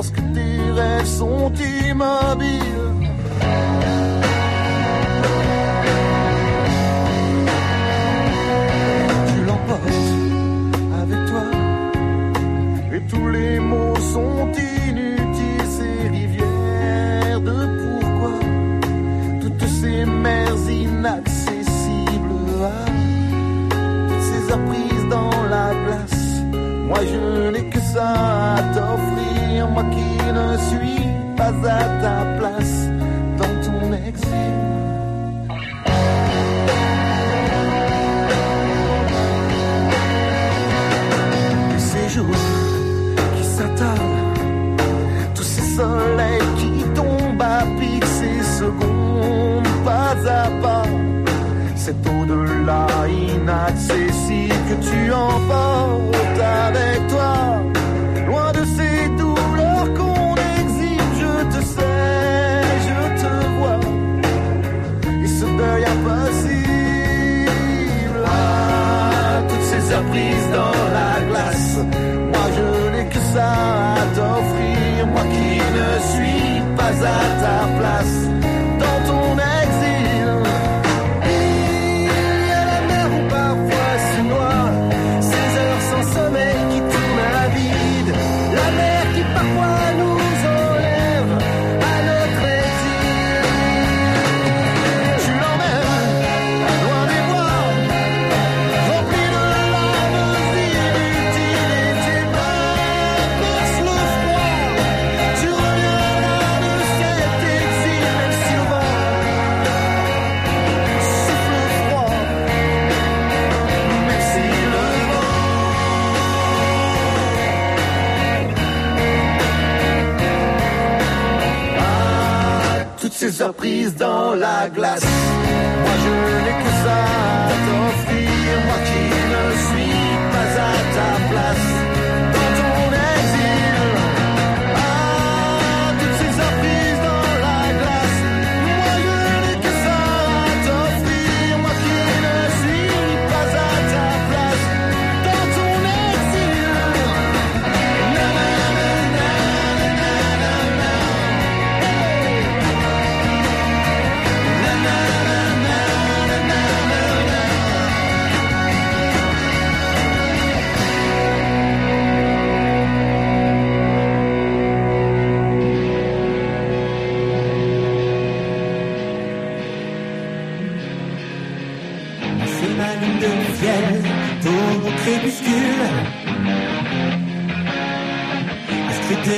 lorsque tes rêves sont immobiles. Tu l'emportes avec toi et tous les mots sont inutiles, ces rivières de pourquoi, toutes ces mers inaccessibles, toutes ces apprises dans la glace. Moi je n'ai que ça à moi qui ne suis pas à ta place dans ton exil. Ces jours qui s'attardent, tous ces soleils qui tombent à pic, ces secondes pas à pas, cet au-delà inaccessible que tu emportes apprises dans la glace.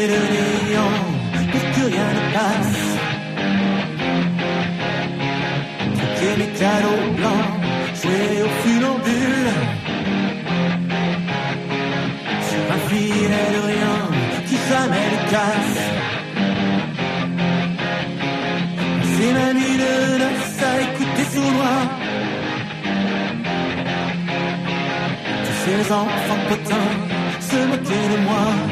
Le néant pour que rien ne passe. Truquer mes cadeaux blancs, jouer au funambule. Sur un filet de rien qui jamais ne casse. C'est ma nuit de noces à écouter sournois. Tous ces enfants potins se moquaient de moi.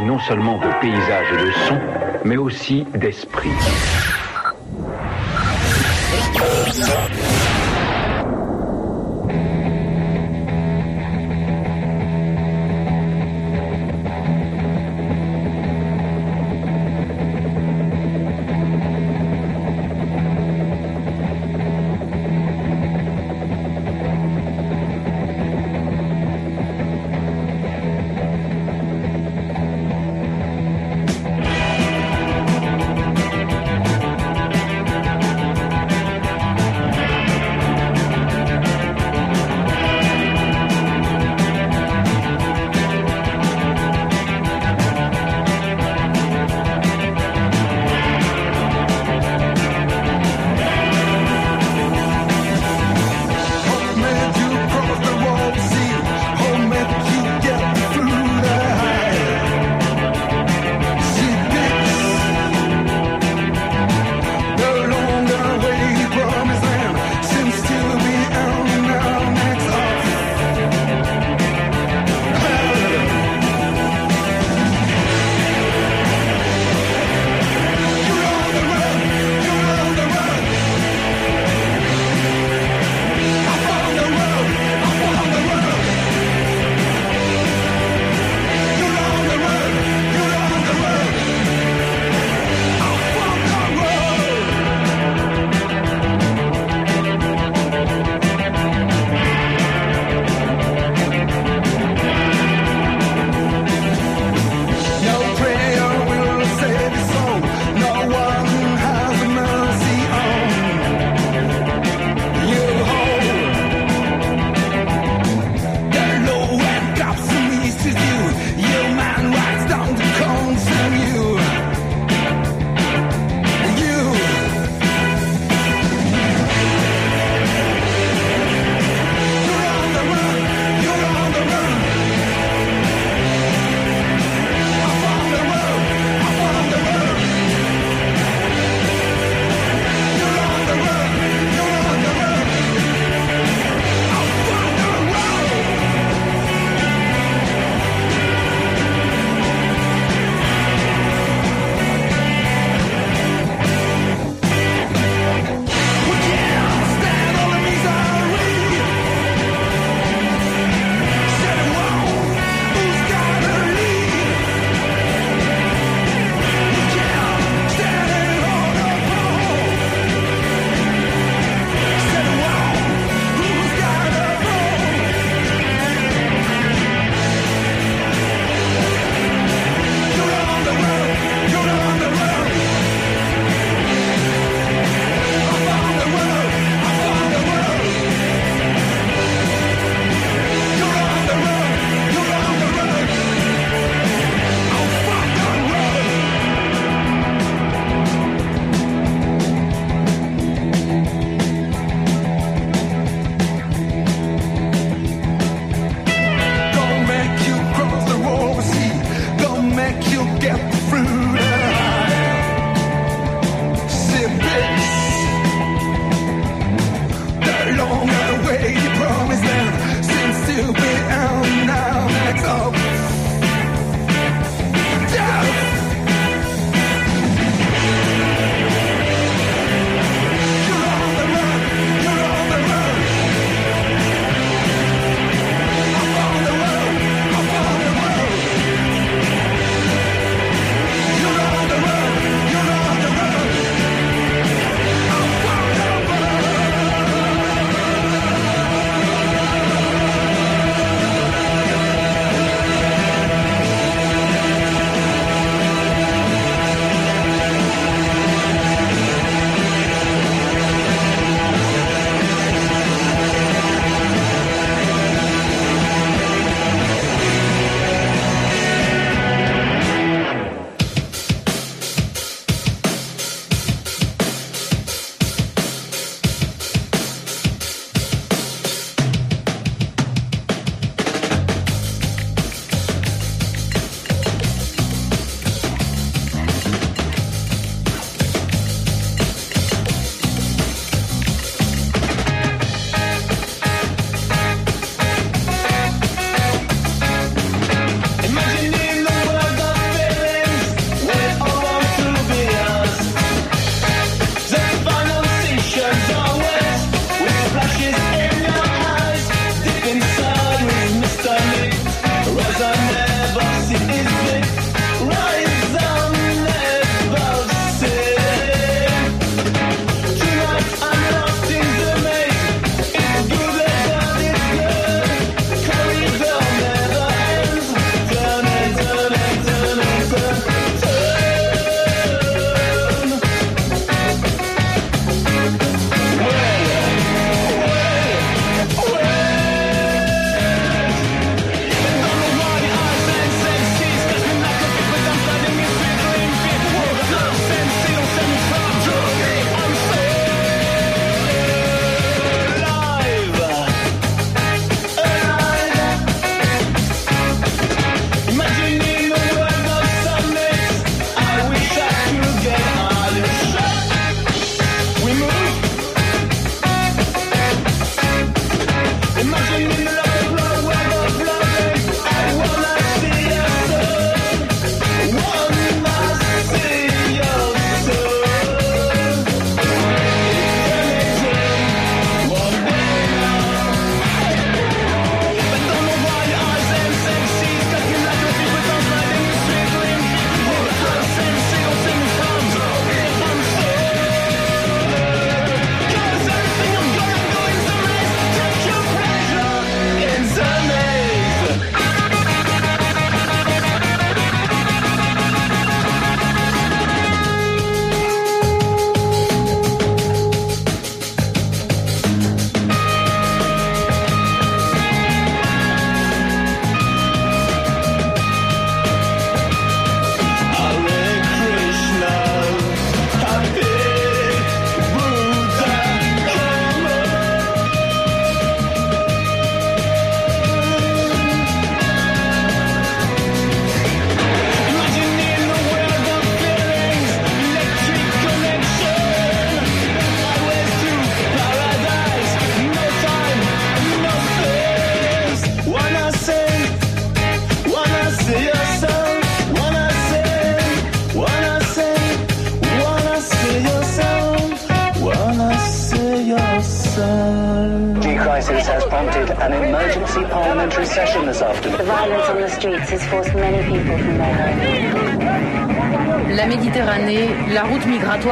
non seulement de paysages et de sons, mais aussi d'esprit.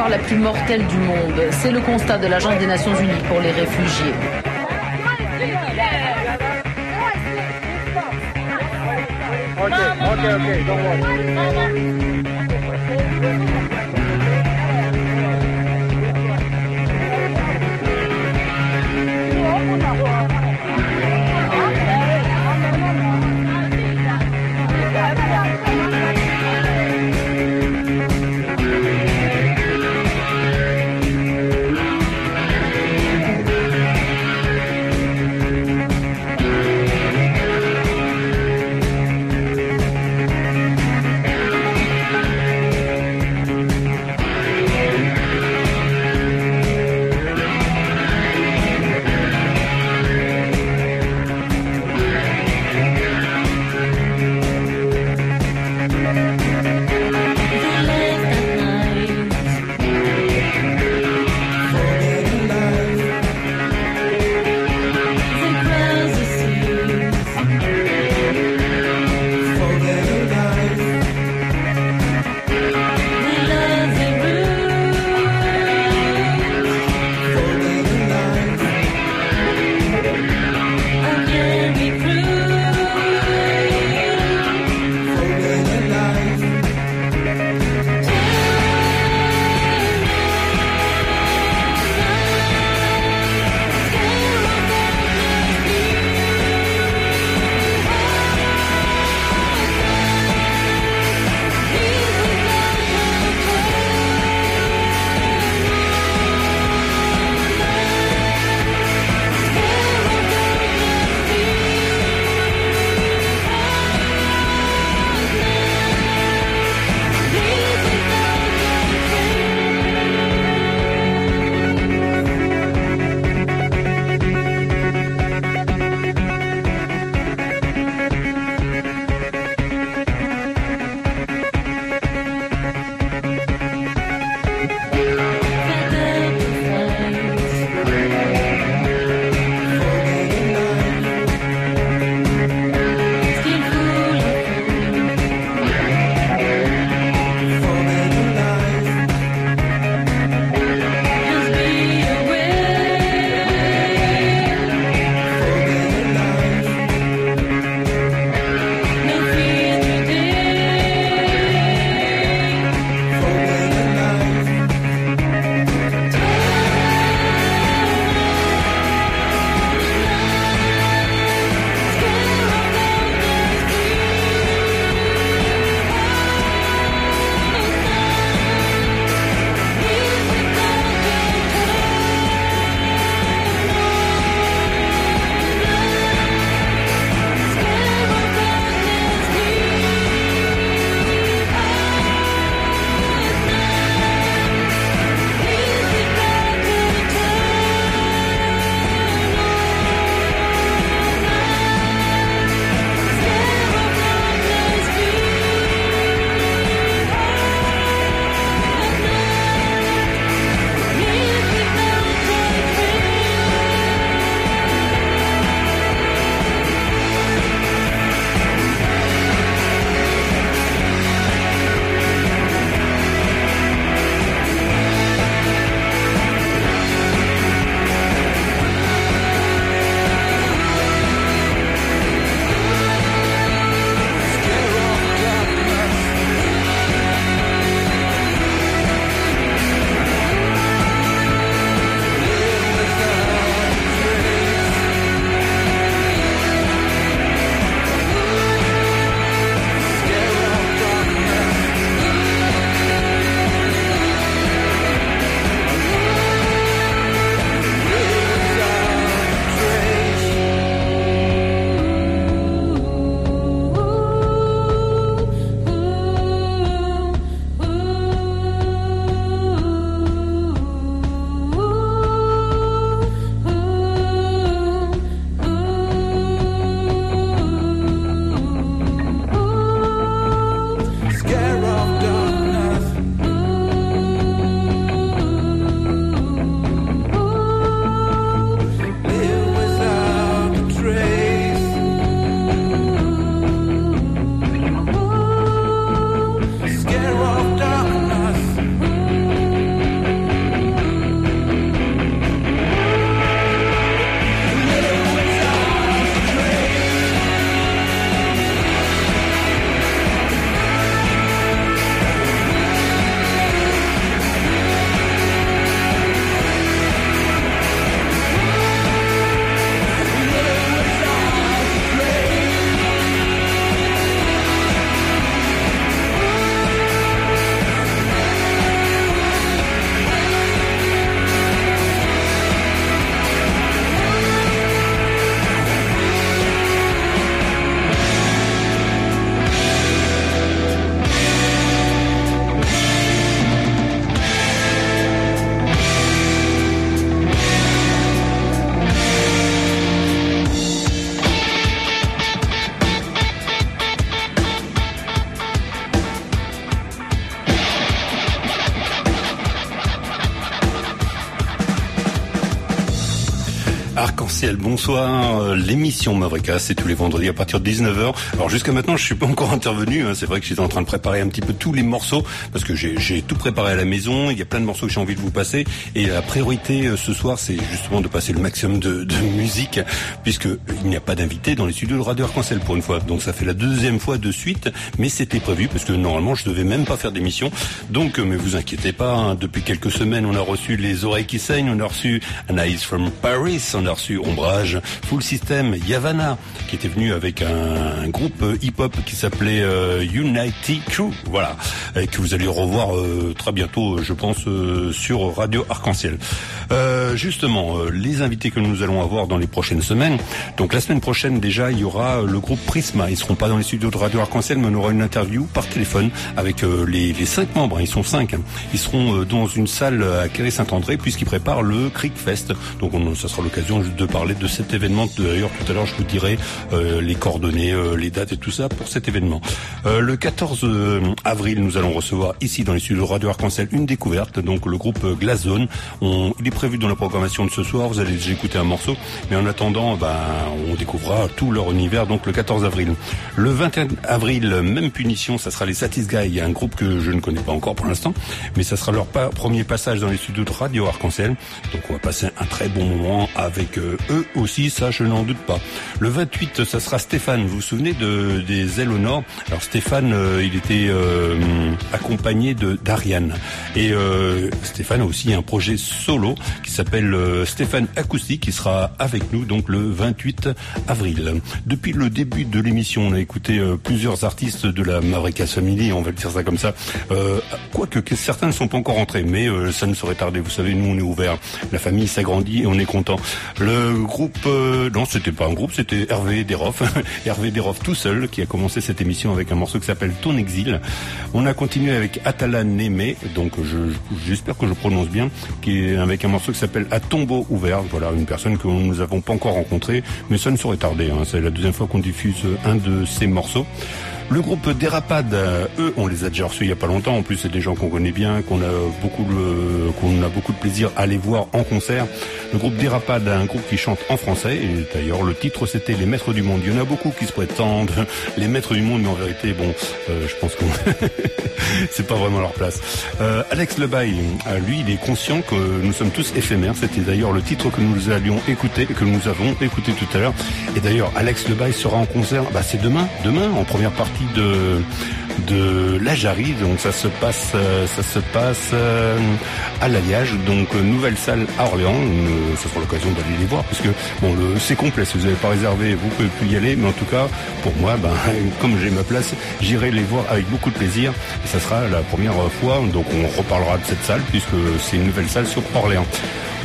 La plus mortelle du monde, c'est le constat de l'Agence des Nations Unies pour les réfugiés. Bonsoir. Euh, L'émission Mavrika, c'est tous les vendredis à partir de 19h. Alors jusqu'à maintenant, je suis pas encore intervenu. hein. C'est vrai que j'étais en train de préparer un petit peu tous les morceaux parce que j'ai j'ai tout préparé à la maison. Il y a plein de morceaux que j'ai envie de vous passer. Et la priorité euh, ce soir, c'est justement de passer le maximum de, de musique puisque il n'y a pas d'invité dans les studios de Radio Arc-en-Ciel pour une fois. Donc ça fait la deuxième fois de suite, mais c'était prévu parce que normalement je devais même pas faire d'émission. Donc, euh, mais vous inquiétez pas. hein. Depuis quelques semaines, on a reçu les oreilles qui saignent, on a reçu Anaïs from Paris, on a reçu Ombrage, Full System, Yavana, qui était venu avec un, groupe euh, hip-hop qui s'appelait euh, Unity Crew, voilà, et que vous allez revoir euh, très bientôt, euh, je pense, euh, sur Radio Arc-en-Ciel. Euh, justement, les invités que nous allons avoir dans les prochaines semaines. Donc la semaine prochaine déjà, il y aura le groupe Prisma. Ils seront pas dans les studios de Radio Arc-en-Ciel, mais on aura une interview par téléphone avec les, cinq membres. Ils sont cinq. hein. Ils seront dans une salle à Quéry-Saint-André puisqu'ils préparent le Creek Fest. Donc on, ça sera l'occasion de parler de cet événement. D'ailleurs, tout à l'heure, je vous dirai les coordonnées, euh, les dates et tout ça pour cet événement. Euh, le 14 euh, avril, nous allons recevoir ici dans les studios de Radio Arc-en-Ciel une découverte. Donc le groupe euh, Glass Zone. On, il est prévu dans la programmation de ce soir. Vous allez déjà écouter un morceau. Mais en attendant, ben, on découvrira tout leur univers. Donc le 14 avril. Le 21 avril, même punition, ça sera les Satis Guys. Il y a un groupe que je ne connais pas encore pour l'instant, mais ça sera leur premier passage dans les studios de Radio Arc-en-Ciel. Donc on va passer un très bon moment avec euh, eux aussi, ça je n'en doute pas. Le 28, ça sera Stéphane. Vous vous souvenez de, des ailes au Alors Stéphane, euh, il était euh, accompagné de d'Ariane. Et euh, Stéphane a aussi un projet solo qui s'appelle Stéphane Acoustique, qui sera avec nous donc le 28 avril. Depuis le début de l'émission, on a écouté plusieurs artistes de la Mavrika Family, on va le dire ça comme ça. Quoique que certains ne sont pas encore rentrés, mais ça ne saurait tarder. Vous savez, nous on est ouvert. La famille s'agrandit et on est content. Le groupe, non, c'était pas un groupe, c'était Hervé Desroff, Hervé Desroff tout seul qui a commencé cette émission avec un morceau qui s'appelle Ton exil. On a continué avec Atala Némé, donc je- j'espère que je prononce bien, qui est avec un morceau qui s'appelle À tombeau ouvert. Voilà, une personne que nous n'avons pas encore rencontrée, mais ça ne saurait tarder. hein. C'est la deuxième fois qu'on diffuse un de ces morceaux. Le groupe Dérapade, euh, eux, on les a déjà reçus il y a pas longtemps. En plus, c'est des gens qu'on connaît bien, qu'on a beaucoup qu'on a beaucoup de plaisir à les voir en concert. Le groupe Dérapade, un groupe qui chante en français. Et d'ailleurs, le titre c'était Les Maîtres du Monde. Il y en a beaucoup qui se prétendent les Maîtres du Monde, mais en vérité, bon, euh, je pense que c'est pas vraiment leur place. Euh, Alex Lebaille, euh, lui, il est conscient que nous sommes tous éphémères. C'était d'ailleurs le titre que nous allions écouter, que nous avons écouté tout à l'heure. Et d'ailleurs, Alex Lebaille sera en concert. Bah, c'est demain, demain, en première partie de de la Jarry. Donc ça se passe, euh, ça se passe euh, à l'Alliage, donc euh, nouvelle salle à Orléans. Ça sera l'occasion d'aller les voir, parce que bon, le c'est complet. Si vous n'avez pas réservé, vous pouvez plus y aller. Mais en tout cas, pour moi, ben, comme j'ai ma place, j'irai les voir avec beaucoup de plaisir. Et ça sera la première fois. Donc on reparlera de cette salle, puisque c'est une nouvelle salle sur Orléans.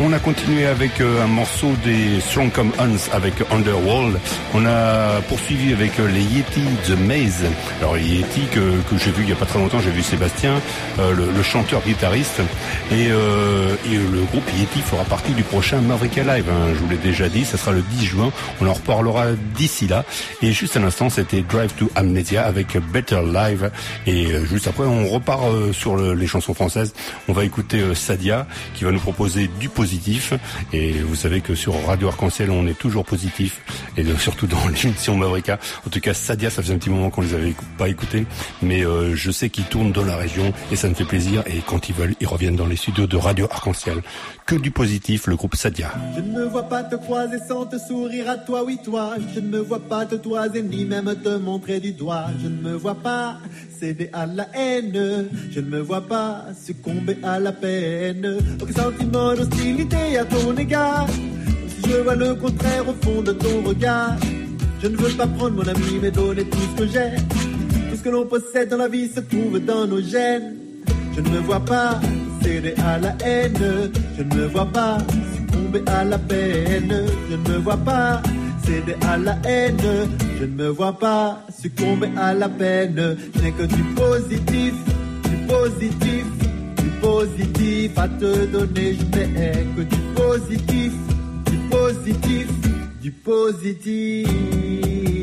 On a continué avec un morceau des Strong Come Huns avec Underworld. On a poursuivi avec les Yeti The Maze. Alors les Yeti que, que j'ai vu il y a pas très longtemps, j'ai vu Sébastien, euh, le, le chanteur guitariste. Et, euh, et le groupe Yeti fera partie du prochain Mavrika Live. hein. Je vous l'ai déjà dit, ça sera le 10 juin. On en reparlera d'ici là. Et juste à l'instant, c'était Drive to Amnesia avec Better Live. Et euh, juste après, on repart euh, sur le- les chansons françaises. On va écouter euh, Sadia qui va nous proposer du positif. Et vous savez que sur Radio Arc-en-Ciel, on est toujours positif. Et surtout dans l'émission Mavrika. En tout cas, Sadia, ça faisait un petit moment qu'on les avait pas écoutés. Mais euh, je sais qu'ils tournent dans la région et ça me fait plaisir. Et quand ils veulent, ils reviennent dans les studios de Radio Arc-en-Ciel. Que du positif, le groupe Sadia. Je ne me vois pas te croiser sans te sourire à toi, oui toi. Je ne me vois pas te toiser ni même te montrer du doigt. Je ne me vois pas céder à la haine. Je ne me vois pas succomber à la peine. Aucun sentiment d'hostilité à ton égard. Si je vois le contraire au fond de ton regard. Je ne veux pas prendre mon ami mais donner tout ce que j'ai. Que l'on possède dans la vie se trouve dans nos gènes. Je ne me vois pas céder à la haine. Je ne me vois pas succomber à la peine. Je ne me vois pas céder à la haine. Je ne me vois pas succomber à la peine. Je n'ai que du positif, du positif, du positif à te donner. Je n'ai que du positif, du positif, du positif.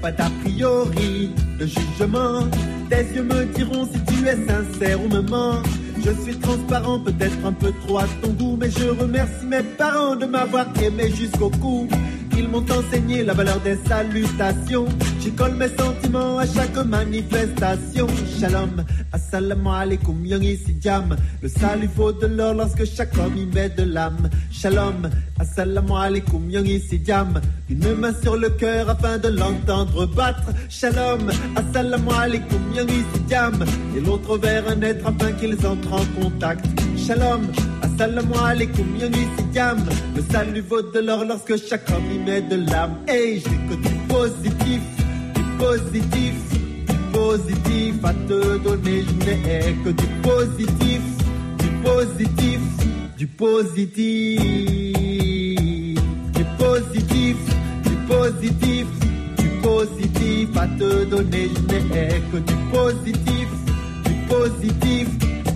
Priori, le jugement. Tes yeux me diront si tu es sincère ou me mens. Je suis transparent, peut-être un peu trop à ton goût, mais je remercie mes parents de m'avoir aimé jusqu'au cou. Ils m'ont enseigné la valeur des salutations. J'y colle mes sentiments à chaque manifestation. Shalom, assalamu alaikum, yongi jam. Le salut vaut de l'or lorsque chaque homme y met de l'âme. Shalom, assalamu alaikum, yongi jam. Une main sur le cœur afin de l'entendre battre. Shalom, assalamu alaikum, yongi jam. Et l'autre vers un être afin qu'ils entrent en contact. Shalom, assalamu alaikum, yongi jam. Le salut vaut de l'or lorsque chaque homme y met de l'âme. Hey, j'ai que du positif, positif, positif à te donner. Je n'ai que du positif, du positif, du positif, du positif, du positif, du positif à te donner. Je n'ai que du positif, du positif,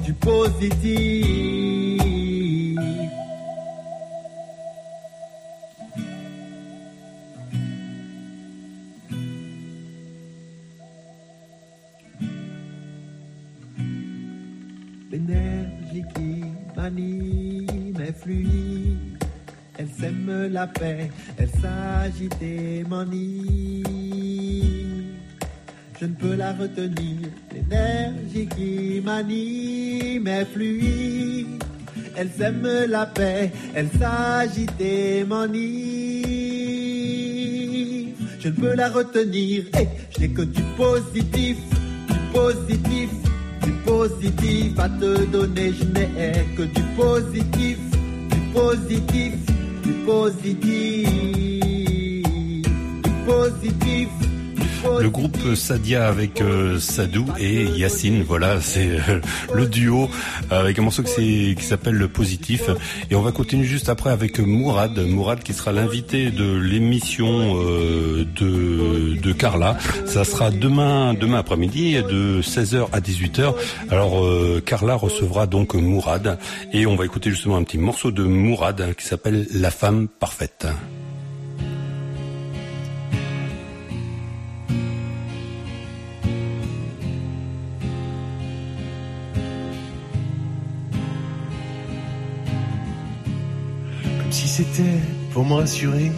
du positif. Paix, elle s'agite et. Je ne peux la retenir. L'énergie qui m'anime est fluide. Elle sème la paix, elle s'agite et. Je ne peux la retenir. Hey, je n'ai que du positif, du positif, du positif à te donner. Je n'ai que du positif, du positif, du positif, du positif. Le groupe Sadia avec euh, Sadou et Yacine, voilà, c'est euh, le duo avec un morceau qui s'appelle Le Positif. Et on va continuer juste après avec Mourad, Mourad qui sera l'invité de l'émission euh, de, de Carla. Ça sera demain, demain après-midi de 16h à 18h. Alors euh, Carla recevra donc Mourad et on va écouter justement un petit morceau de Mourad qui s'appelle La femme parfaite. Pour me rassurer.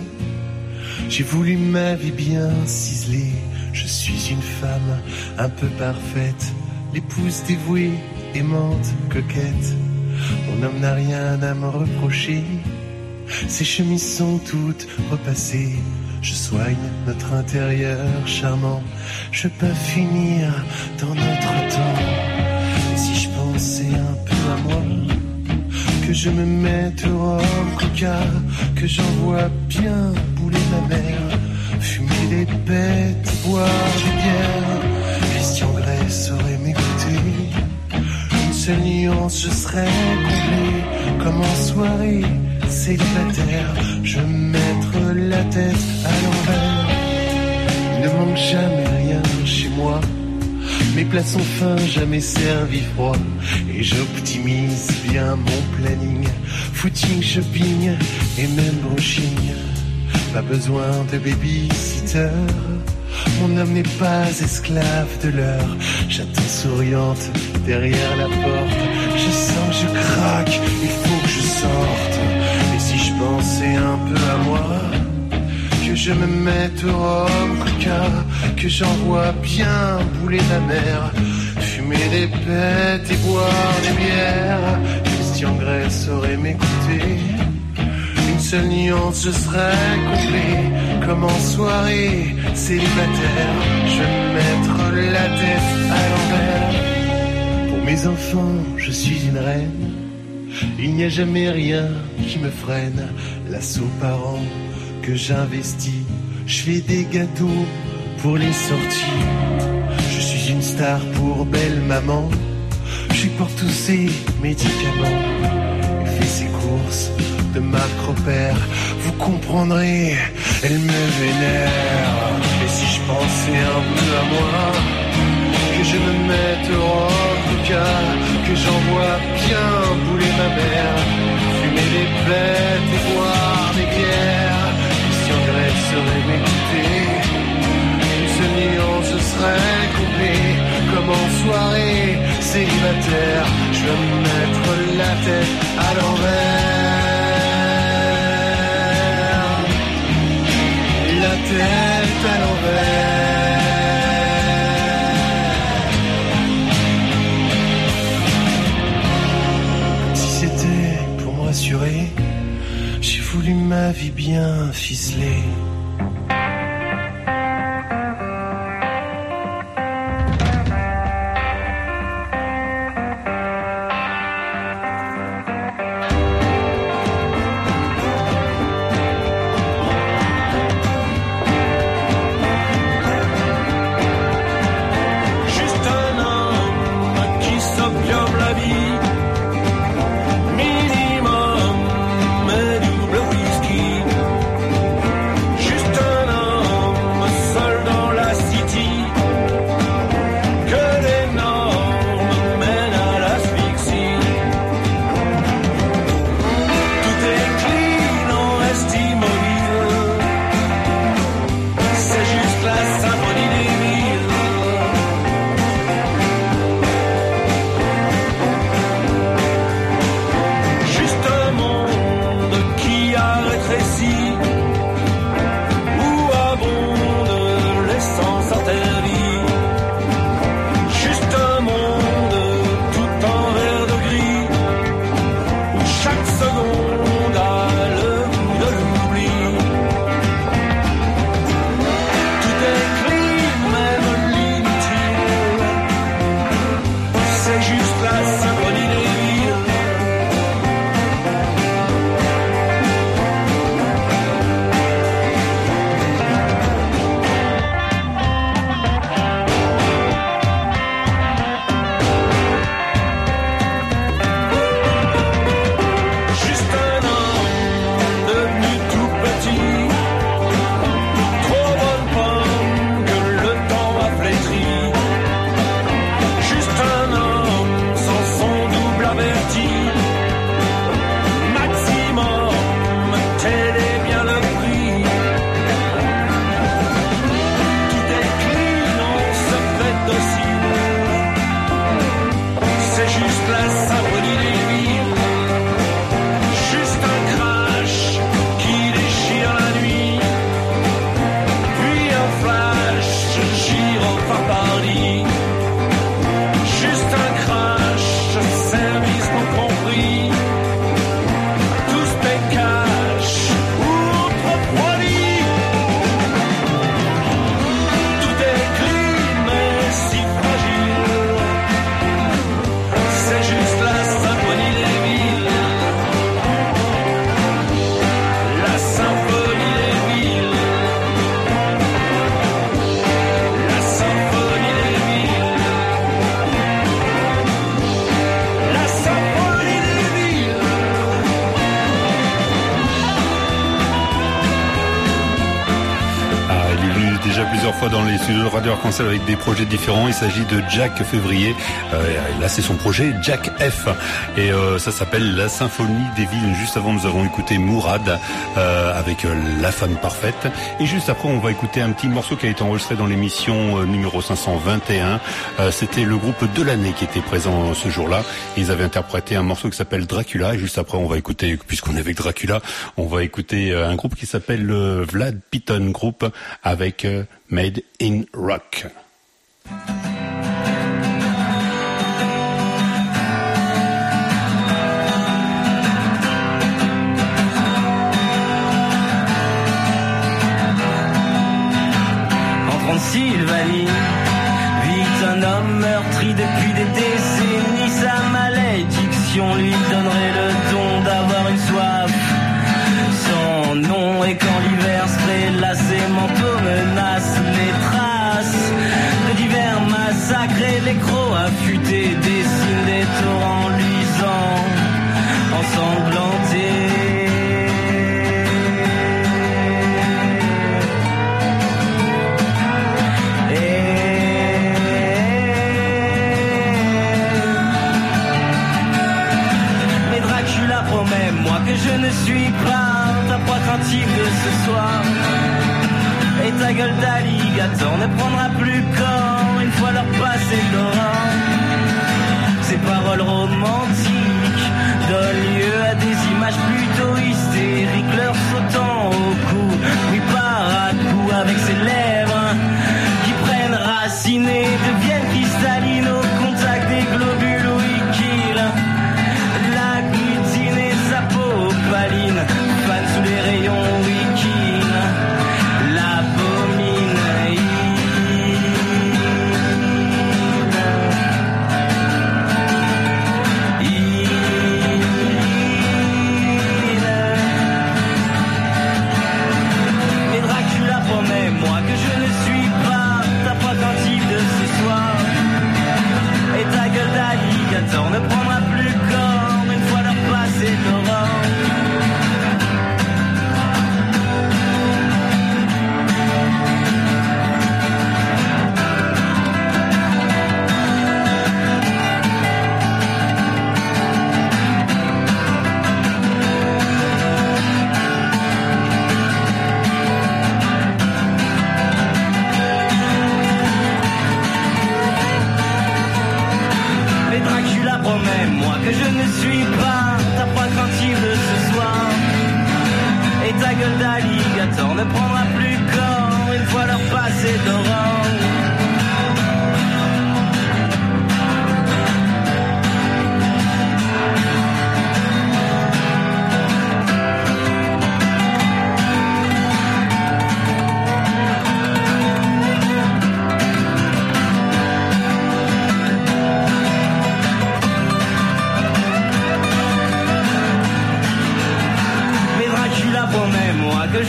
J'ai voulu ma vie bien ciselée. Je suis une femme un peu parfaite, l'épouse dévouée, aimante, coquette. Mon homme n'a rien à me reprocher. Ses chemises sont toutes repassées. Je soigne notre intérieur charmant. Je peux finir dans notre temps. Si je pensais un peu à moi, que je me mette au coca, que j'envoie bien bouler ma mère, fumer des bêtes, boire des bières. Christian Grey saurait m'écouter. Une seule nuance, je serais complet, comme en soirée célibataire. Je mettre la tête à l'envers. Il ne manque jamais rien chez moi. Mes plats sont fins, jamais servi froid. Et j'optimise bien mon planning. Footing, shopping et même brushing. Pas besoin de babysitter. Mon homme n'est pas esclave de l'heure. J'attends souriante derrière la porte. Je sens que je craque, il faut que je sorte. Et si je pensais un peu à moi, que je me mette au coca, que j'envoie bien bouler ma mère, fumer des pètes et boire des bières. Christian Grey saurait m'écouter. Une seule nuance, je serais complet, comme en soirée célibataire. Je vais me mettre la tête à l'envers. Pour mes enfants, je suis une reine. Il n'y a jamais rien qui me freine. L'assaut par an que j'investis. Je fais des gâteaux pour les sorties. Je suis une star pour belle maman. Je suis pour tous ces médicaments. Elle fait ses courses de marque repère. Vous comprendrez, elle me vénère. Et si je pensais un peu à moi, que je me mette au coca, que j'envoie bien bouler ma mère, fumer des pètes et boire serait coupé comme en soirée célibataire. Je vais me mettre la tête à l'envers. La tête à l'envers. Si c'était pour me rassurer, j'ai voulu ma vie bien ficelée. Radio Arc-en-Ciel avec des projets différents. Il s'agit de Jack Février. Euh, là, c'est son projet Jack F. Et euh, ça s'appelle La Symphonie des Villes. Juste avant, nous avons écouté Mourad euh, avec euh, La Femme Parfaite. Et juste après, on va écouter un petit morceau qui a été enregistré dans l'émission euh, numéro 521. Euh, C'était le groupe de l'année qui était présent ce jour-là. Ils avaient interprété un morceau qui s'appelle Dracula. Et juste après, on va écouter, puisqu'on est avec Dracula, on va écouter un groupe qui s'appelle le Vlad Piton Group avec Made in Rock. En Transylvanie vit un homme meurtri depuis des décennies. Sa malédiction lui donnerait me suis plaint, ta proie craintive de ce soir. Et ta gueule d'alligator ne prendra plus corps une fois leur passé l'orange. Ces paroles romantiques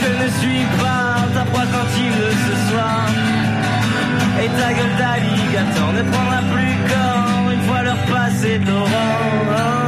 je ne suis pas ta proie craintive de ce soir. Et ta gueule d'alligator ne prendra plus corps une fois leur passé d'aurore.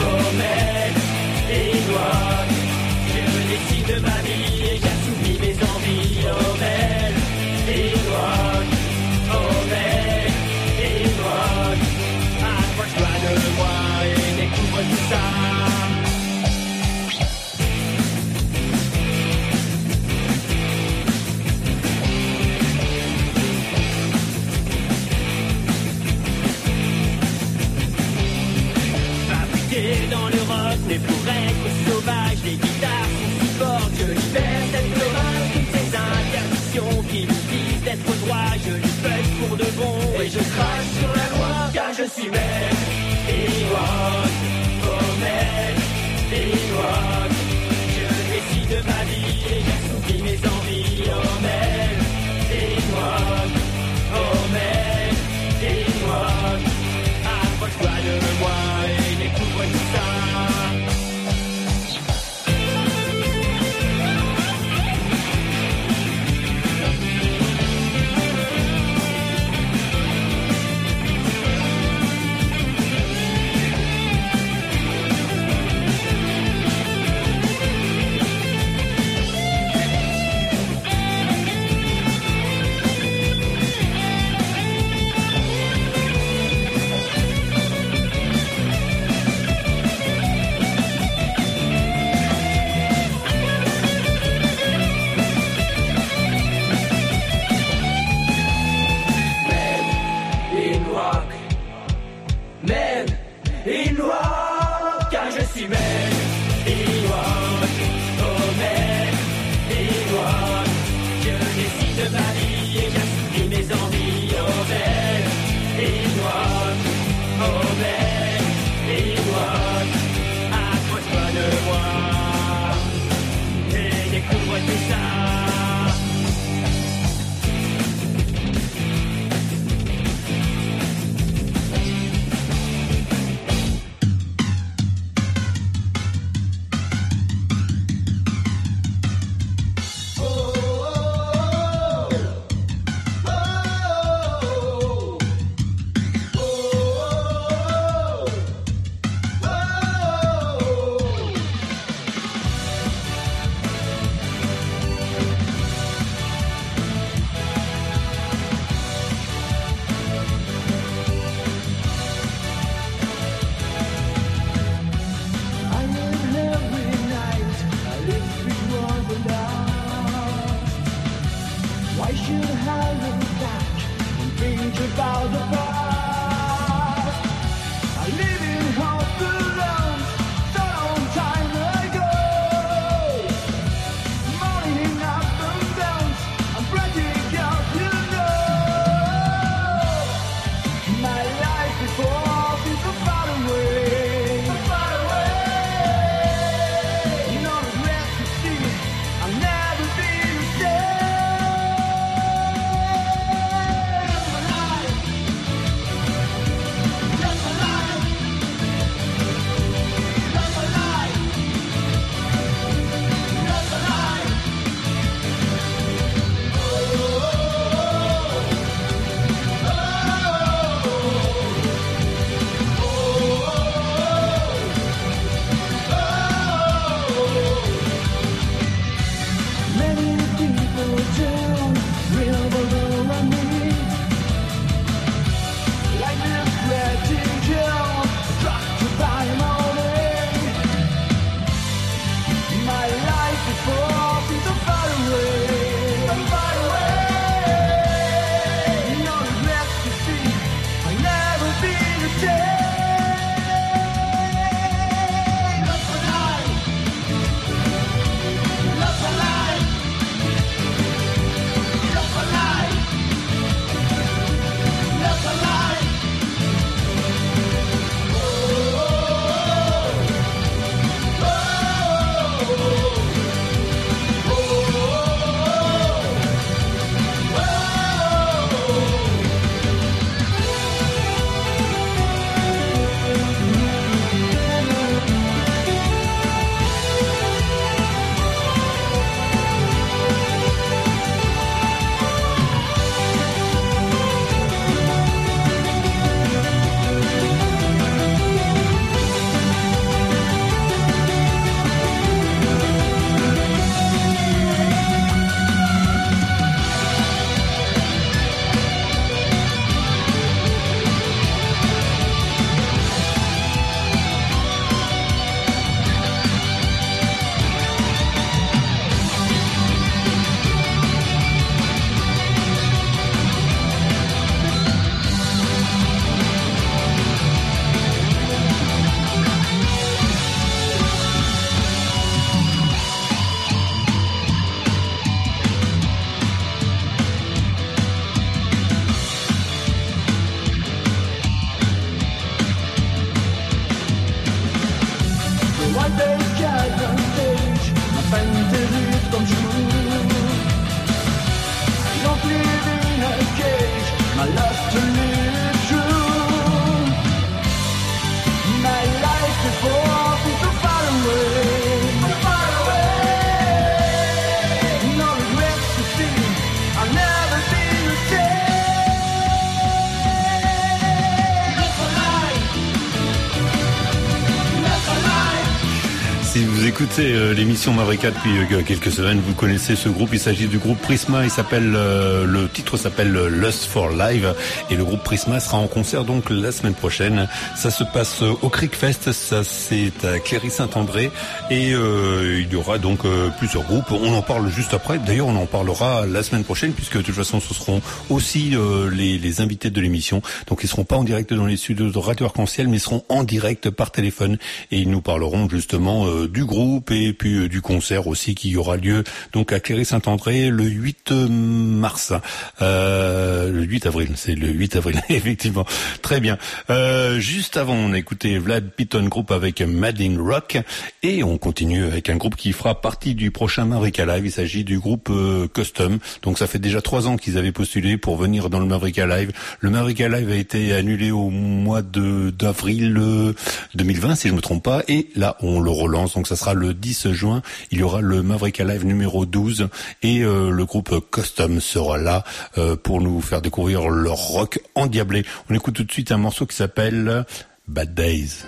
Oh maître, Ewok. Je décide de ma vie mais pour être sauvage, les guitares sont si fortes. Je libère cette chorale, toutes ces interdictions qui nous disent d'être droit. Je les feuille pour de bon et je crache sur la loi, car je suis maître. Ewok, oh maître, Ewok. Je décide de ma vie l'émission Mavrika depuis euh, quelques semaines, vous connaissez ce groupe. Il s'agit du groupe Prisma. Il s'appelle euh, le titre s'appelle euh, Lust for Live et le groupe Prisma sera en concert donc la semaine prochaine. Ça se passe euh, au Creek Fest. Ça c'est à Cléry-Saint-André et euh, il y aura donc plusieurs groupes. On en parle juste après. D'ailleurs, on en parlera la semaine prochaine puisque de toute façon ce seront aussi les, les invités de l'émission. Donc ils seront pas en direct dans les studios de Radio Arc-en-Ciel, mais ils seront en direct par téléphone et ils nous parleront justement du groupe et puis euh, du concert aussi qui aura lieu donc à Cléry-Saint-André le 8 mars. Euh, le 8 avril, c'est le 8 avril, effectivement. Très bien. Euh, juste avant, on a écouté Vlad Piton Group avec Mad in Rock et on continue avec un groupe qui fera partie du prochain Mavrika Live. Il s'agit du groupe euh, Custom. Donc ça fait déjà trois ans qu'ils avaient postulé pour venir dans le Mavrika Live. Le Mavrika Live a été annulé au mois de d'avril euh, 2020, si je me trompe pas. Et là, on le relance. Donc ça sera le 10 juin. Il y aura le Mavrika Live numéro 12 et euh, le groupe Custom sera là euh, pour nous faire découvrir leur rock endiablé. On écoute tout de suite un morceau qui s'appelle Bad Days.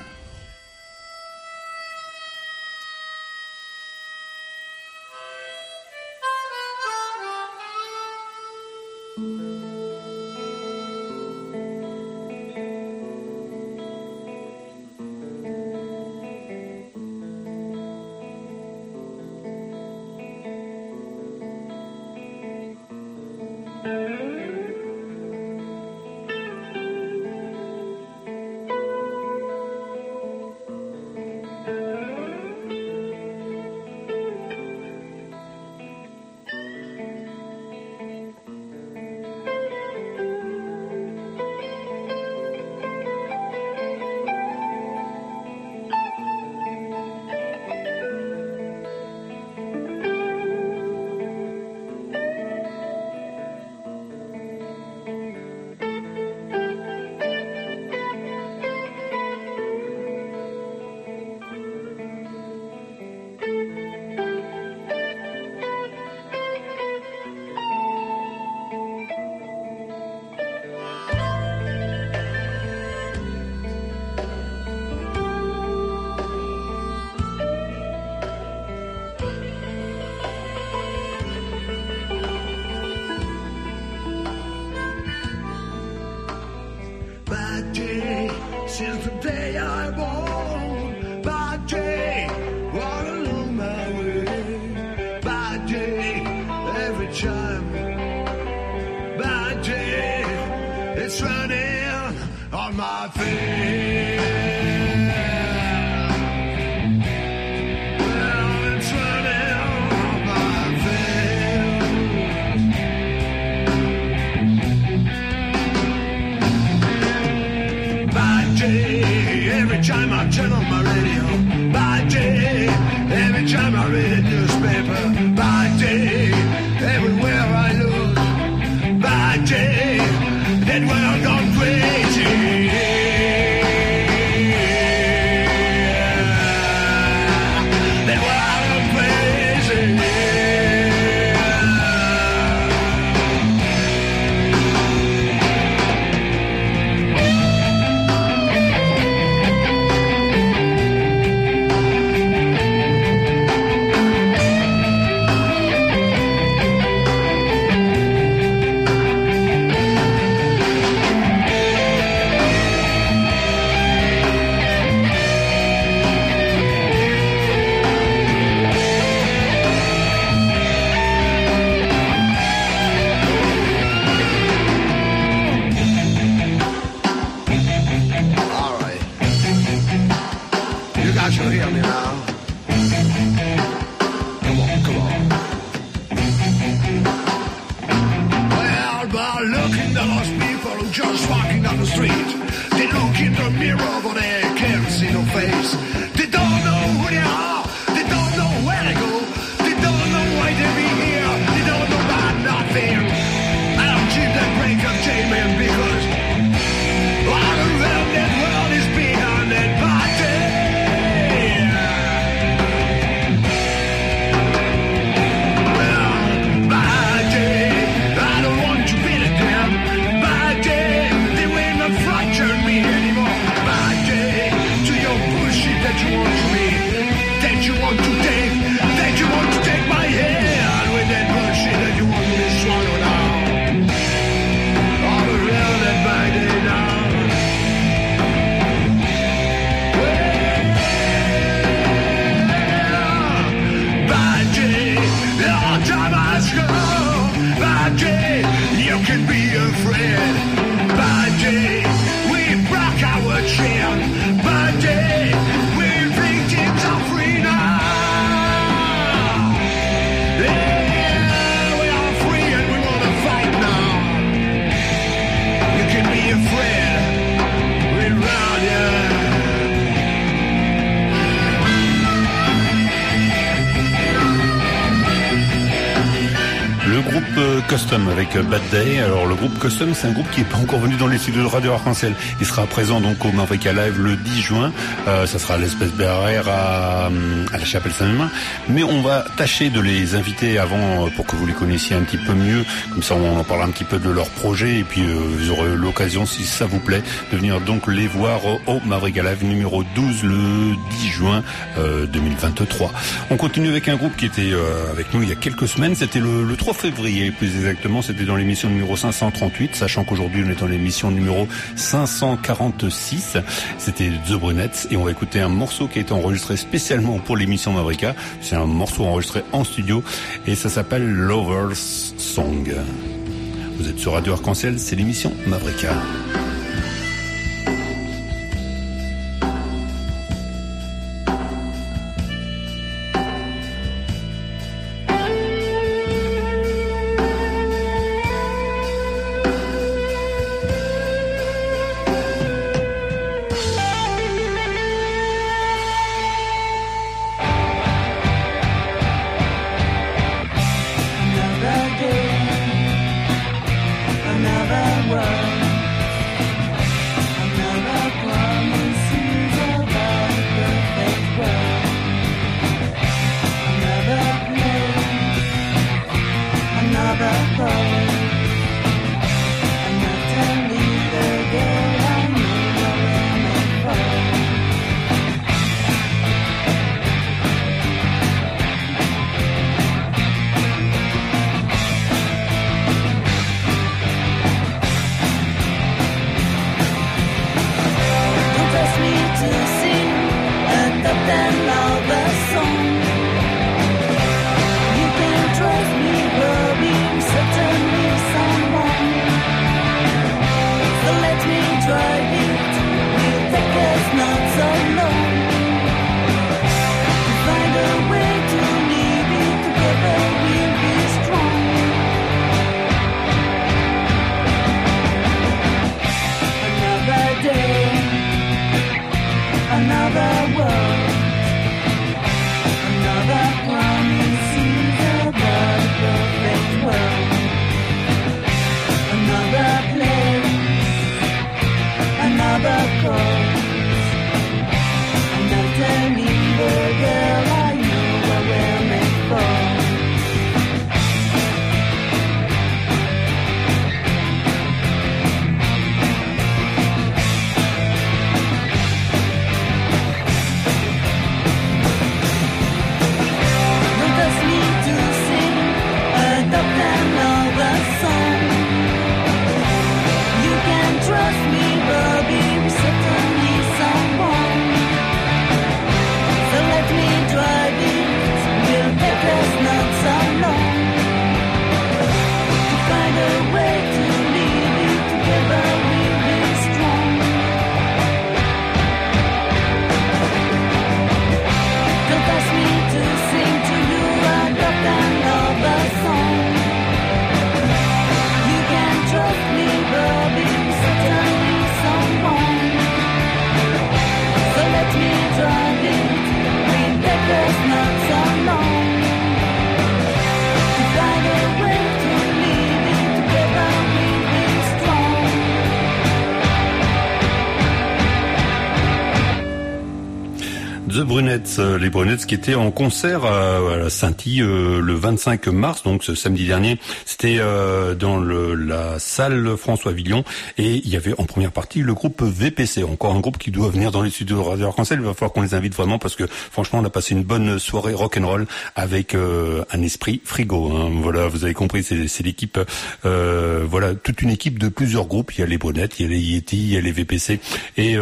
Avec Bad Day. Alors le groupe Custom, c'est un groupe qui n'est pas encore venu dans les studios de Radio Arc-en-Ciel. Il sera présent donc au Mavrika Live le 10 juin. Euh, ça sera à l'espèce BRR à, euh, à la Chapelle Saint-Germain. Mais on va tâcher de les inviter avant euh, pour que vous les connaissiez un petit peu mieux. Comme ça, on en parlera un petit peu de leur projet et puis euh, vous aurez l'occasion, si ça vous plaît, de venir donc les voir au Mavrika Live numéro 12 le 10 juin euh, 2023. On continue avec un groupe qui était euh, avec nous il y a quelques semaines. C'était le, le 3 février, plus exactement. C'était dans l'émission numéro 538, sachant qu'aujourd'hui on est dans l'émission numéro 546. C'était The Brunettes et on va écouter un morceau qui a été enregistré spécialement pour l'émission Mavrika. C'est un morceau enregistré en studio et ça s'appelle Lovers Song. Vous êtes sur Radio Arc-en-Ciel, c'est l'émission Mavrika. Euh, les Brunettes qui étaient en concert à, Saint-Y euh, le 25 mars, donc ce samedi dernier. C'était euh, dans la salle François Villon et il y avait en première partie le groupe VPC, encore un groupe qui doit venir dans les studios de Radio Arc-en-Ciel. Il va falloir qu'on les invite vraiment parce que franchement on a passé une bonne soirée rock'n'roll avec un esprit frigo. hein. Voilà, vous avez compris, c'est l'équipe, voilà, toute une équipe de plusieurs groupes. Il y a les Brunettes, il y a les Yeti, il y a les VPC et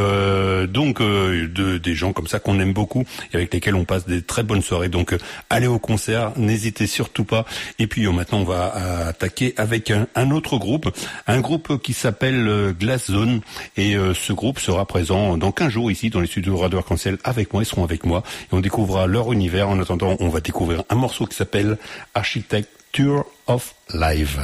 donc de, des gens comme ça qu'on aime beaucoup et avec lesquels on passe des très bonnes soirées. Donc euh, allez au concert, n'hésitez surtout pas. Et puis euh, maintenant on va euh, attaquer avec un, autre groupe, un groupe qui s'appelle Glass Zone et ce groupe sera présent dans 15 jours ici dans les studios de Radio avec moi, ils seront avec moi et on découvrira leur univers. En attendant, on va découvrir un morceau qui s'appelle Architecture of Life.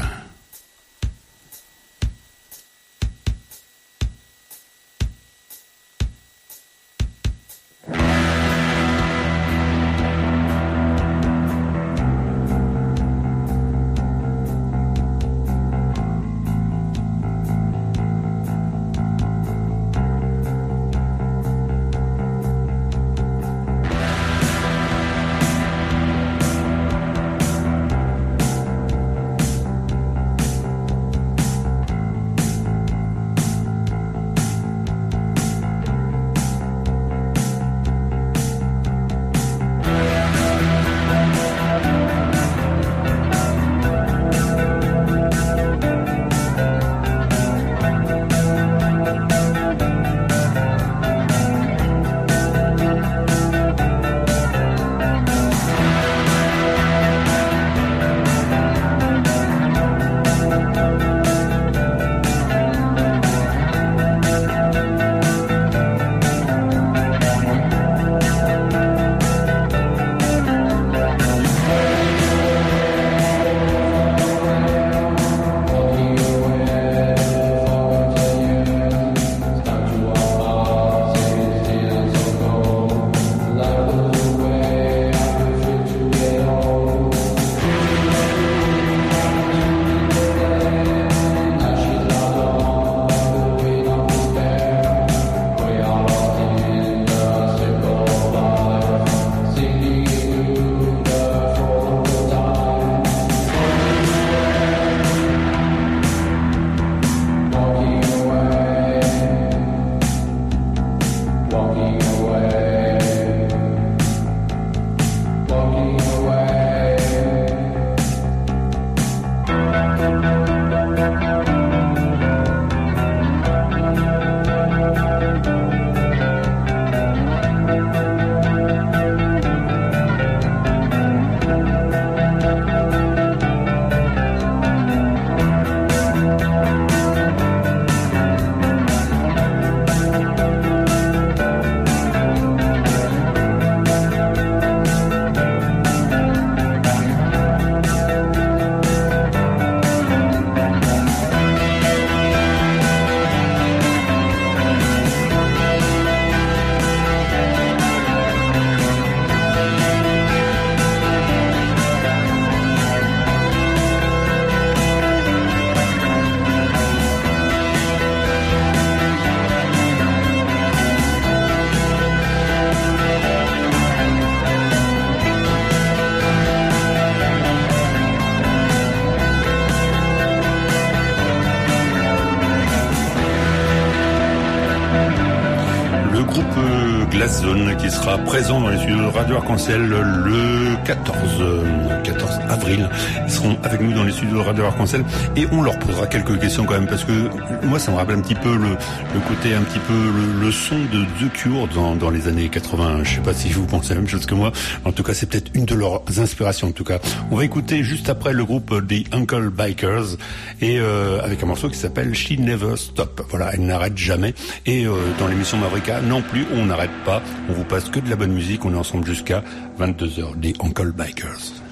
Présent dans les studios de Radio Arc-en-Ciel le et on leur posera quelques questions quand même parce que moi ça me rappelle un petit peu le, le côté un petit peu le, le son de The Cure dans, dans les années 80. Je sais pas si vous pensez la même chose que moi. En tout cas, c'est peut-être une de leurs inspirations. En tout cas, on va écouter juste après le groupe des Uncle Bikers et euh, avec un morceau qui s'appelle She Never Stop. Voilà, elle n'arrête jamais. Et euh, dans l'émission Mavrika non plus, on n'arrête pas. On vous passe que de la bonne musique. On est ensemble jusqu'à 22h. Des Uncle Bikers.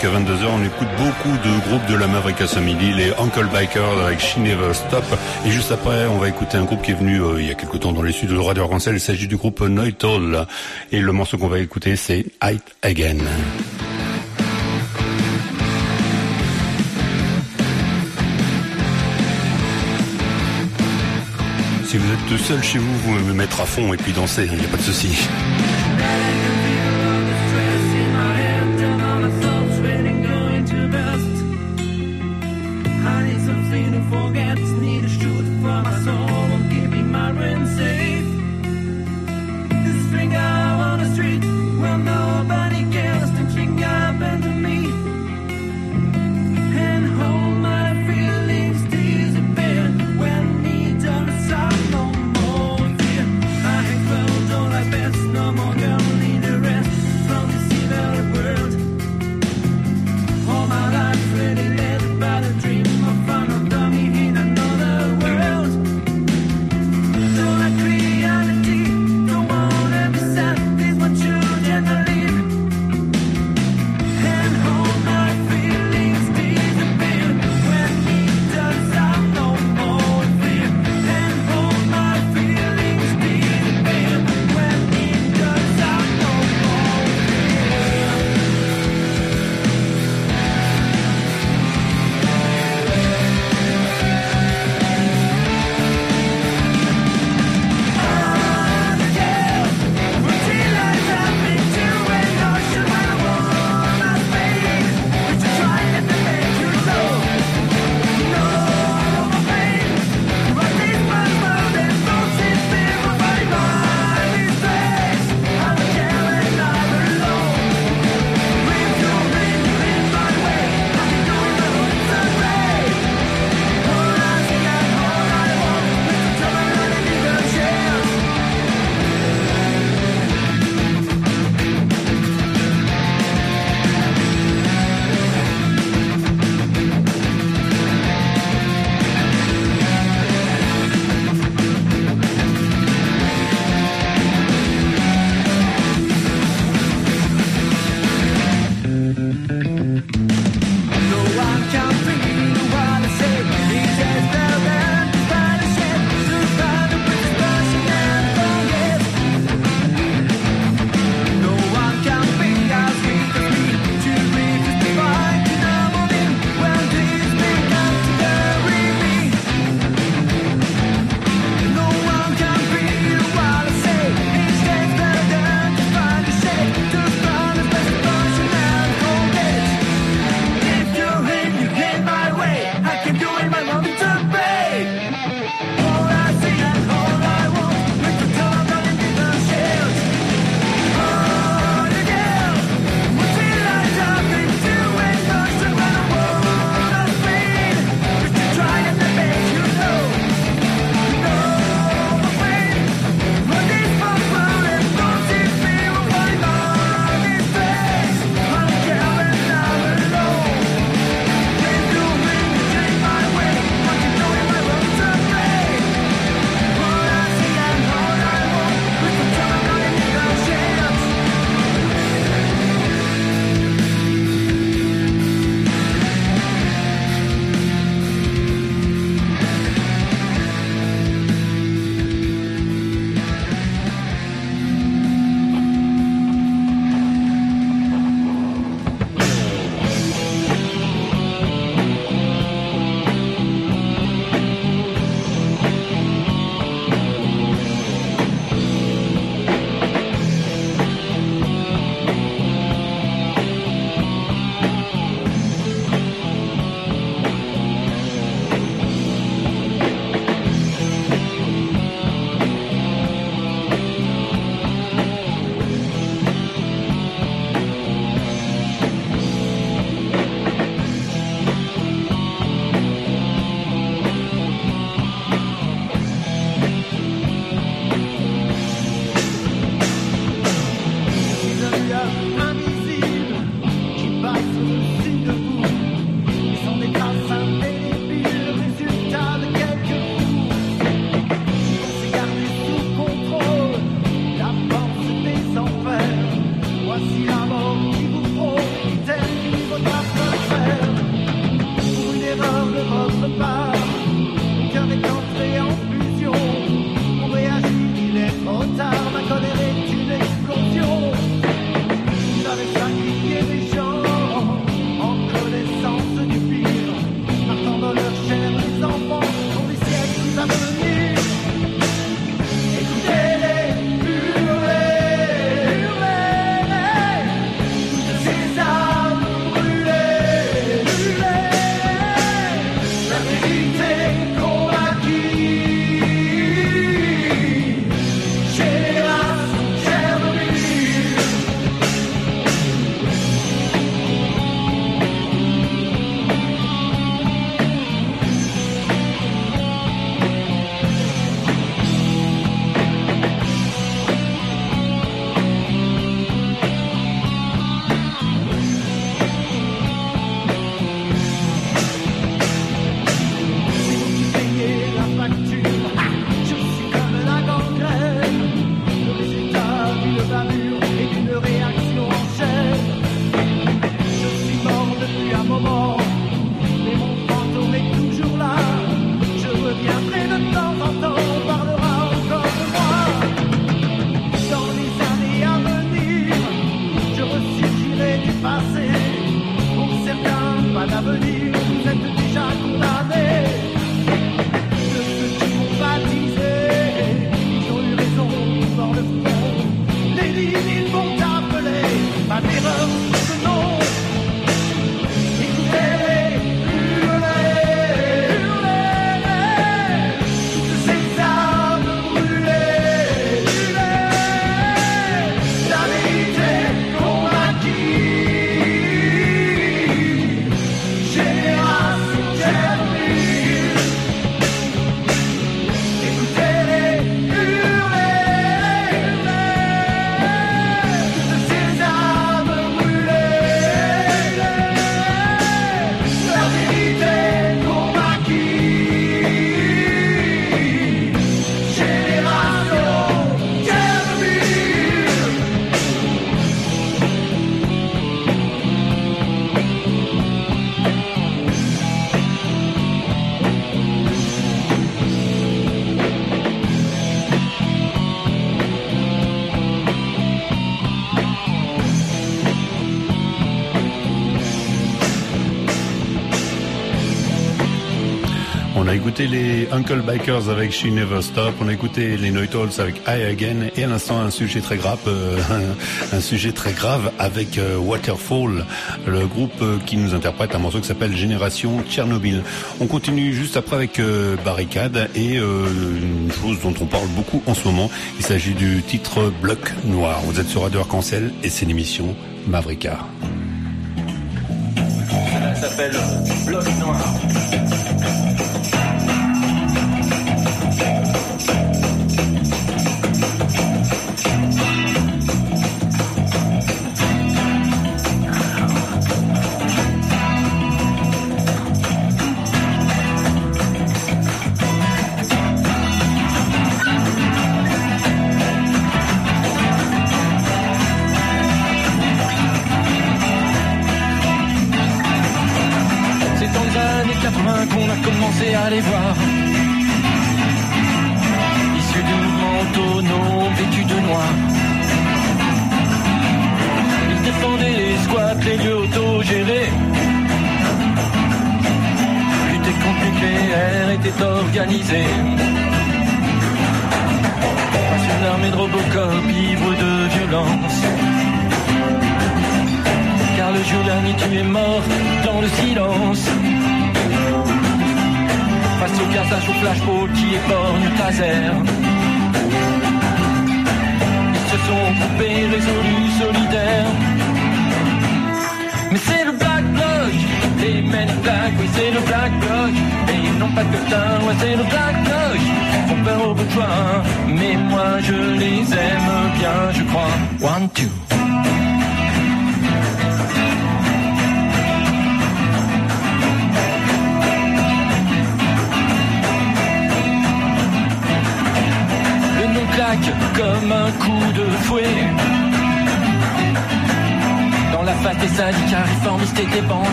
Jusqu'à 22h, on écoute beaucoup de groupes de la Mavrika Family, les Uncle Bikers avec She Never Stop. Et juste après, on va écouter un groupe qui est venu euh, il y a quelque temps dans les studios de Radio Arc-en-Ciel. Il s'agit du groupe Noital. Et le morceau qu'on va écouter, c'est Height Again. Si vous êtes seul chez vous, vous pouvez me mettre à fond et puis danser, il n'y a pas de souci. On a écouté les Uncle Bikers avec She Never Stop, on a écouté les Neutals avec I Again et à l'instant un sujet très grave, euh, un sujet très grave avec euh, Waterfall, le groupe euh, qui nous interprète un morceau qui s'appelle Génération Tchernobyl. On continue juste après avec Barricade et une chose dont on parle beaucoup en ce moment, il s'agit du titre Bloc Noir. Vous êtes sur Radio Arc-en-Ciel et c'est l'émission Mavrika. Ça s'appelle Bloc Noir.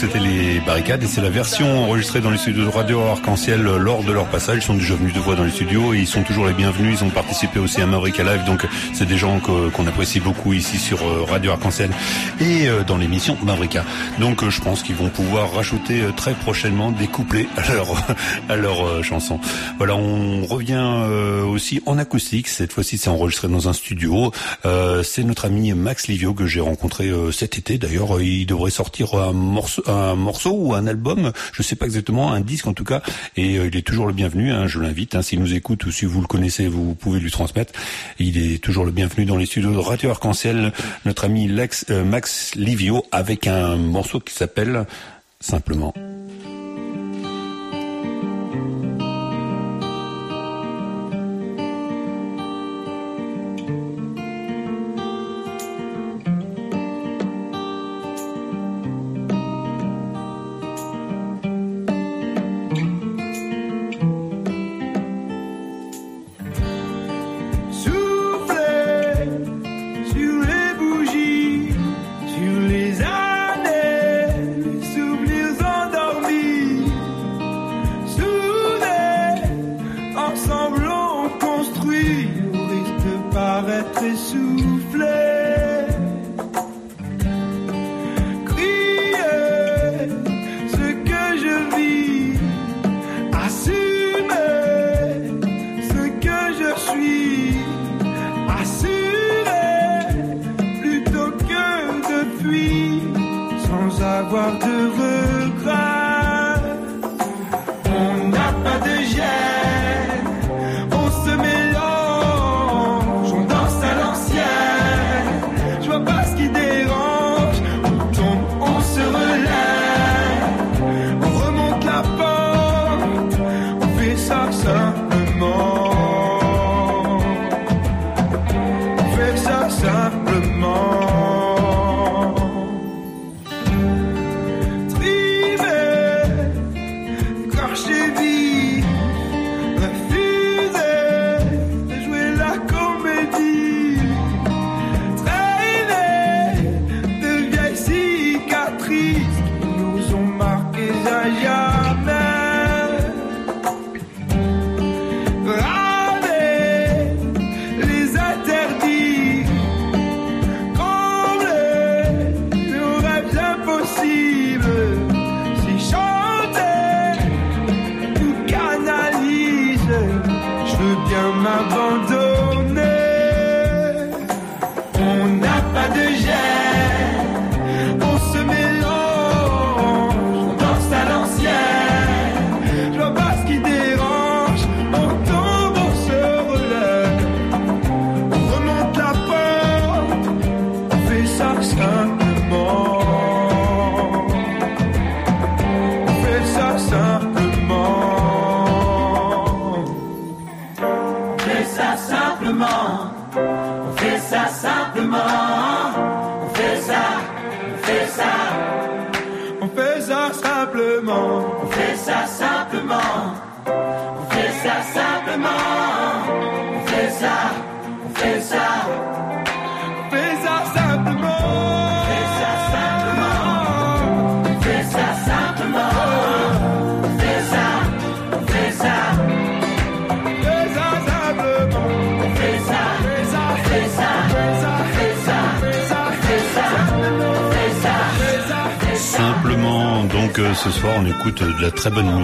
C'était et c'est la version enregistrée dans les studios de Radio Arc-en-Ciel euh, lors de leur passage. Ils sont déjà venus deux fois dans les studios et ils sont toujours les bienvenus. Ils ont participé aussi à Mavrika Live, donc c'est des gens qu'on apprécie beaucoup ici sur euh, Radio Arc-en-Ciel et euh, dans l'émission Mavrika. Donc euh, je pense qu'ils vont pouvoir rajouter euh, très prochainement des couplets à leur à leur euh, chanson. Voilà, on revient euh, aussi en acoustique. Cette fois-ci, c'est enregistré dans un studio. Euh, c'est notre ami Max Livio que j'ai rencontré euh, cet été. D'ailleurs, euh, il devrait sortir un morceau, un morceau ou un album. Je sais pas exactement, un disque en tout cas. Et euh, il est toujours le bienvenu. hein, je l'invite. Hein, S'il nous écoute ou si vous le connaissez, vous pouvez lui transmettre. Il est toujours le bienvenu dans les studios de Radio Arc-en-Ciel. Notre ami Lex, euh, Max Livio avec un morceau qui s'appelle simplement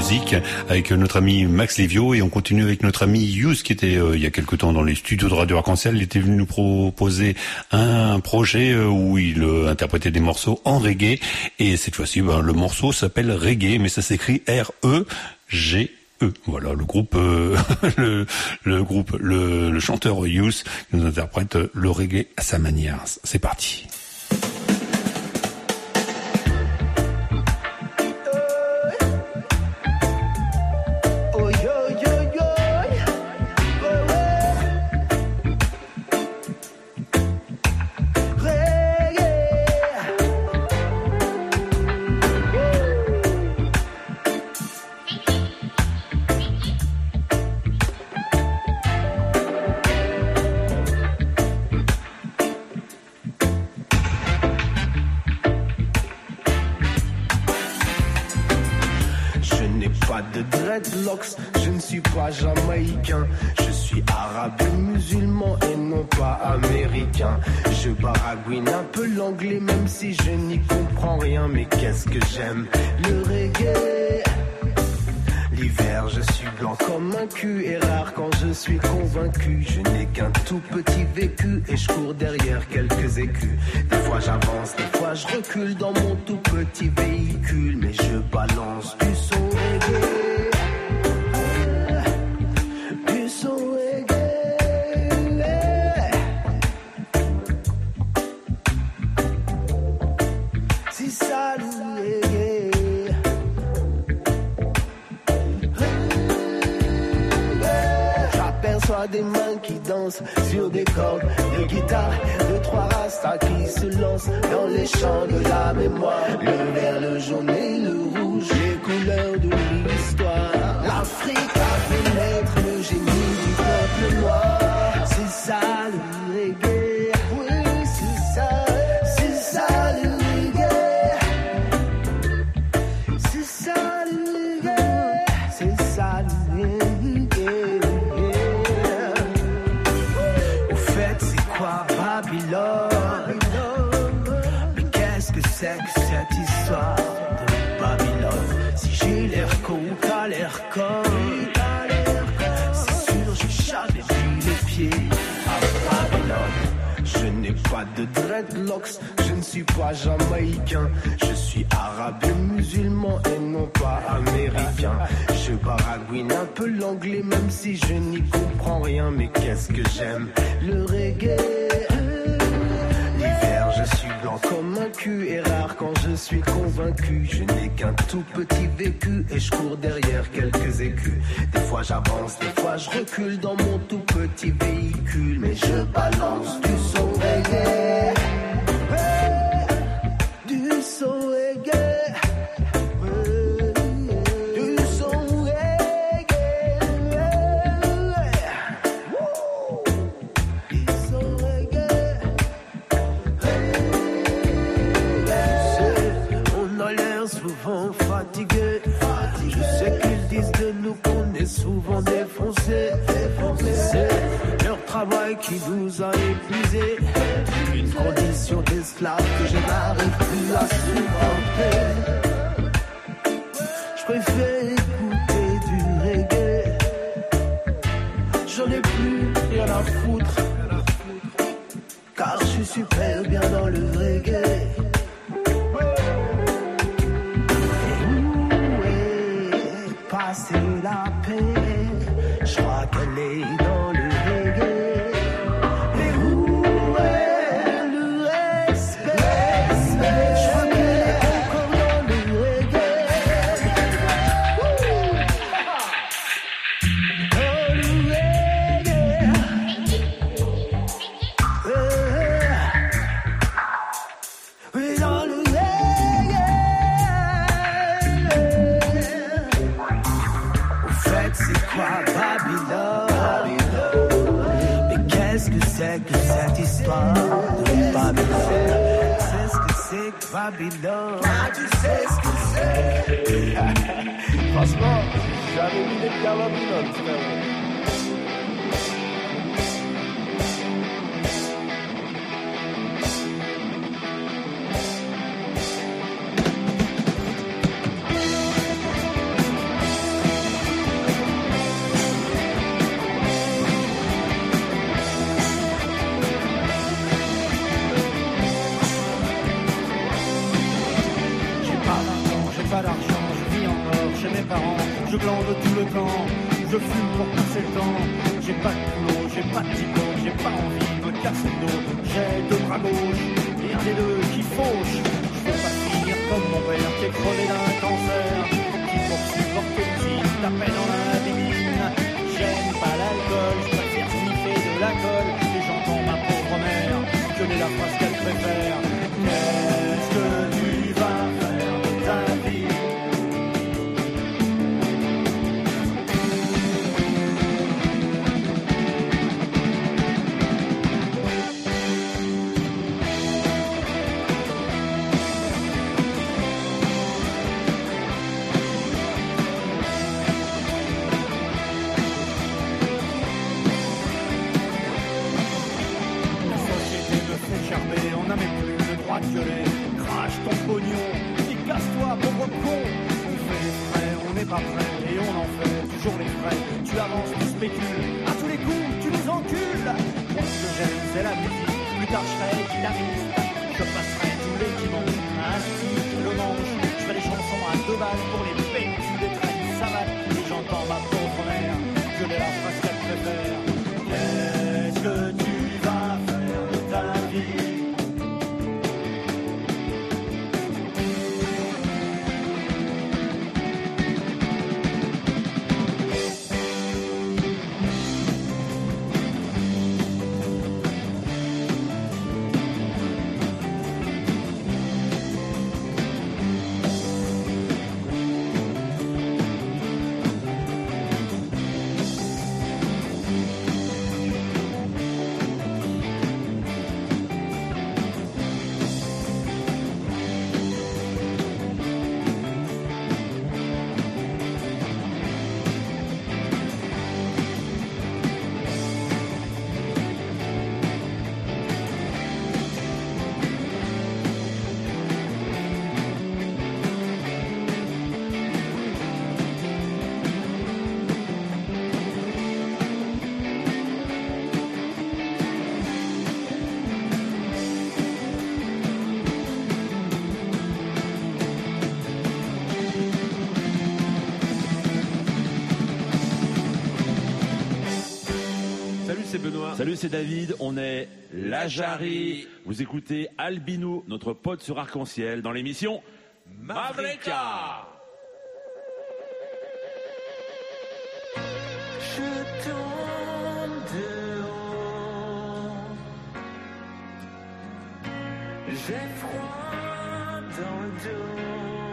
musique avec notre ami Max Livio et on continue avec notre ami Yous qui était euh, il y a quelque temps dans les studios de Radio Arc-en-Ciel. Il était venu nous proposer un projet euh, où il euh, interprétait des morceaux en reggae et cette fois-ci ben, le morceau s'appelle Reggae mais ça s'écrit R-E-G. E. Voilà le groupe, le, le groupe, le, le chanteur Yous qui nous interprète le reggae à sa manière. C'est parti. Je ne suis pas jamaïcain. Je suis arabe musulman et non pas américain. Je baragouine un peu l'anglais même si je n'y comprends rien. Mais qu'est-ce que j'aime? Le reggae. L'hiver, je suis blanc comme un cul et rare quand je suis convaincu. Je n'ai qu'un tout petit vécu et je cours derrière quelques écus. Des fois j'avance, des fois je recule dans mon tout petit véhicule, mais je balance du son sur des cordes de guitare, de trois rastas qui se lancent dans les champs de la mémoire. Le vert, le jaune et le rouge, les couleurs de l'histoire. L'Afrique a fait naître le génie du peuple noir. Pas jamaïcain. Je suis arabe et musulman et non pas américain. Je baragouine un peu l'anglais même si je n'y comprends rien. Mais qu'est-ce que j'aime? Le reggae. L'hiver, je suis blanc comme un cul et rare quand je suis convaincu. Je n'ai qu'un tout petit vécu et je cours derrière quelques écus. Des fois j'avance, des fois je recule dans mon tout petit véhicule. Mais je balance du son reggae. Condition d'esclave que je c'est que Babylone Ah, tu sais ce que je glande tout le temps, je fume pour passer le temps, j'ai pas de boulot, j'ai pas de diplôme, j'ai pas envie de me casser le dos, j'ai deux bras gauches et un des deux qui fauche, je veux pas finir comme mon père qui est crevé d'un cancer, qui pour supporter le tapait dans la bibine, j'aime pas l'alcool, je préfère sniffer de la colle, et j'entends ma pauvre mère, que est la phrase qu'elle préfère, et on en fait toujours les frais. Tu avances, tu spécules, à tous les coups, tu nous encules. Moi, ce que j'aime, c'est la musique. Plus tard, je serai guitariste. Je passerai tous les dimanches à stick le manche. Je ferai des chansons à deux balles pour les PQ des traînes savates. Et j'entends ma Salut, c'est David. On est la Jarry. Vous écoutez Albinou, notre pote sur Arc-en-Ciel, dans l'émission Mavrika. Je tombe dehors. J'ai froid dans le dos.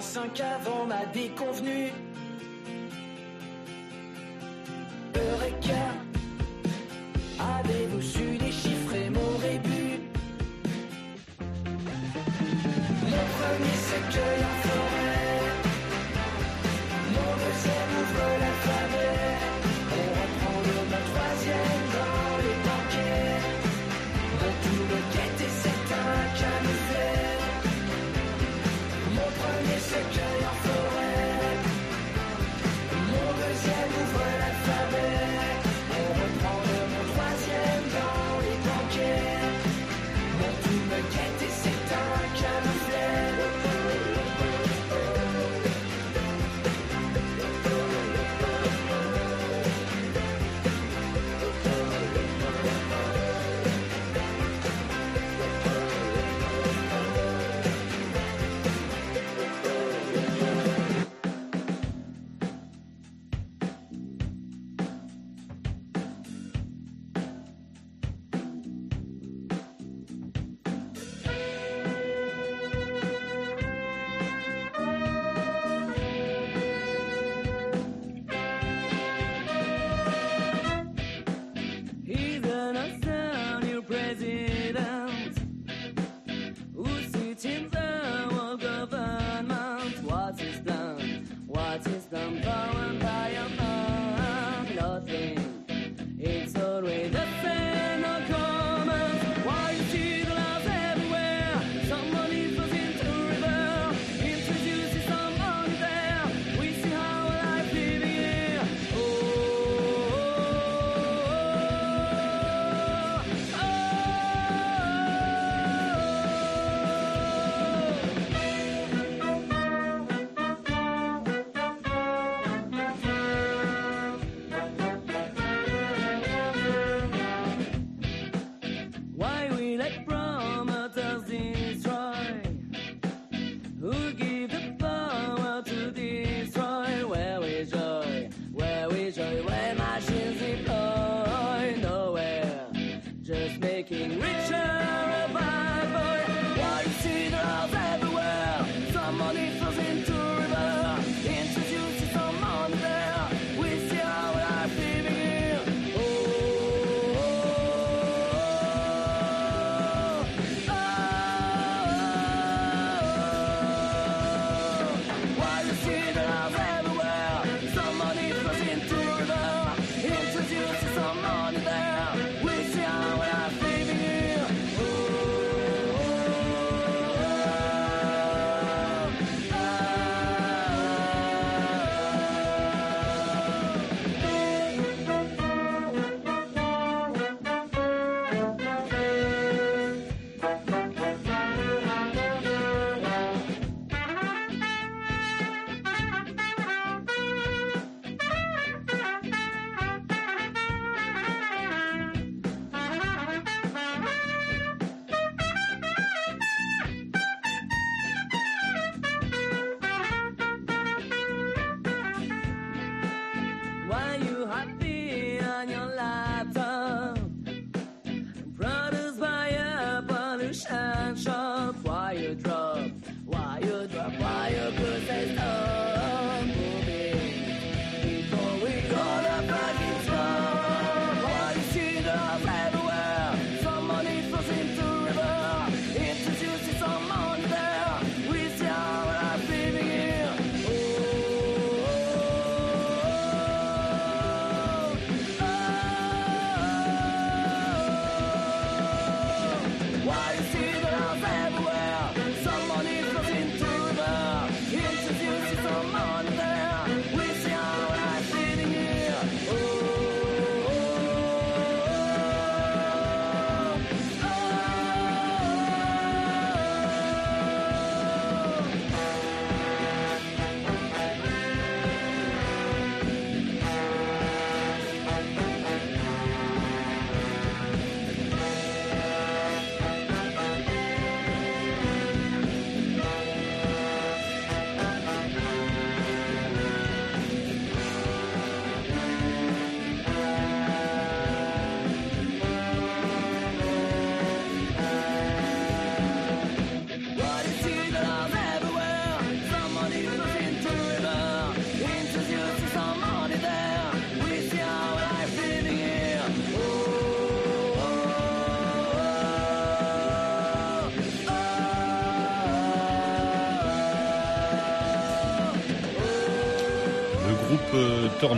5 avant ma déconvenue.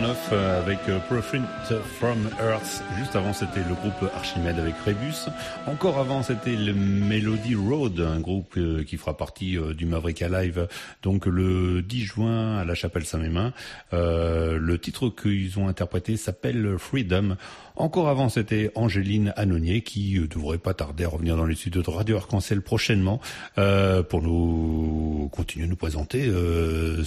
Euh, avec euh, Profit from Earth. Juste avant, c'était le groupe Archimède avec Rebus. Encore avant, c'était le Melody Road, un groupe euh, qui fera partie du Maverick Live, donc le 10 juin à la Chapelle Saint-Mémin. Euh, le titre qu'ils ont interprété s'appelle Freedom. Encore avant, c'était Angéline Anonier qui euh, devrait pas tarder à revenir dans les studios de Radio Arc-en-Ciel prochainement euh, pour nous continuer à nous présenter euh,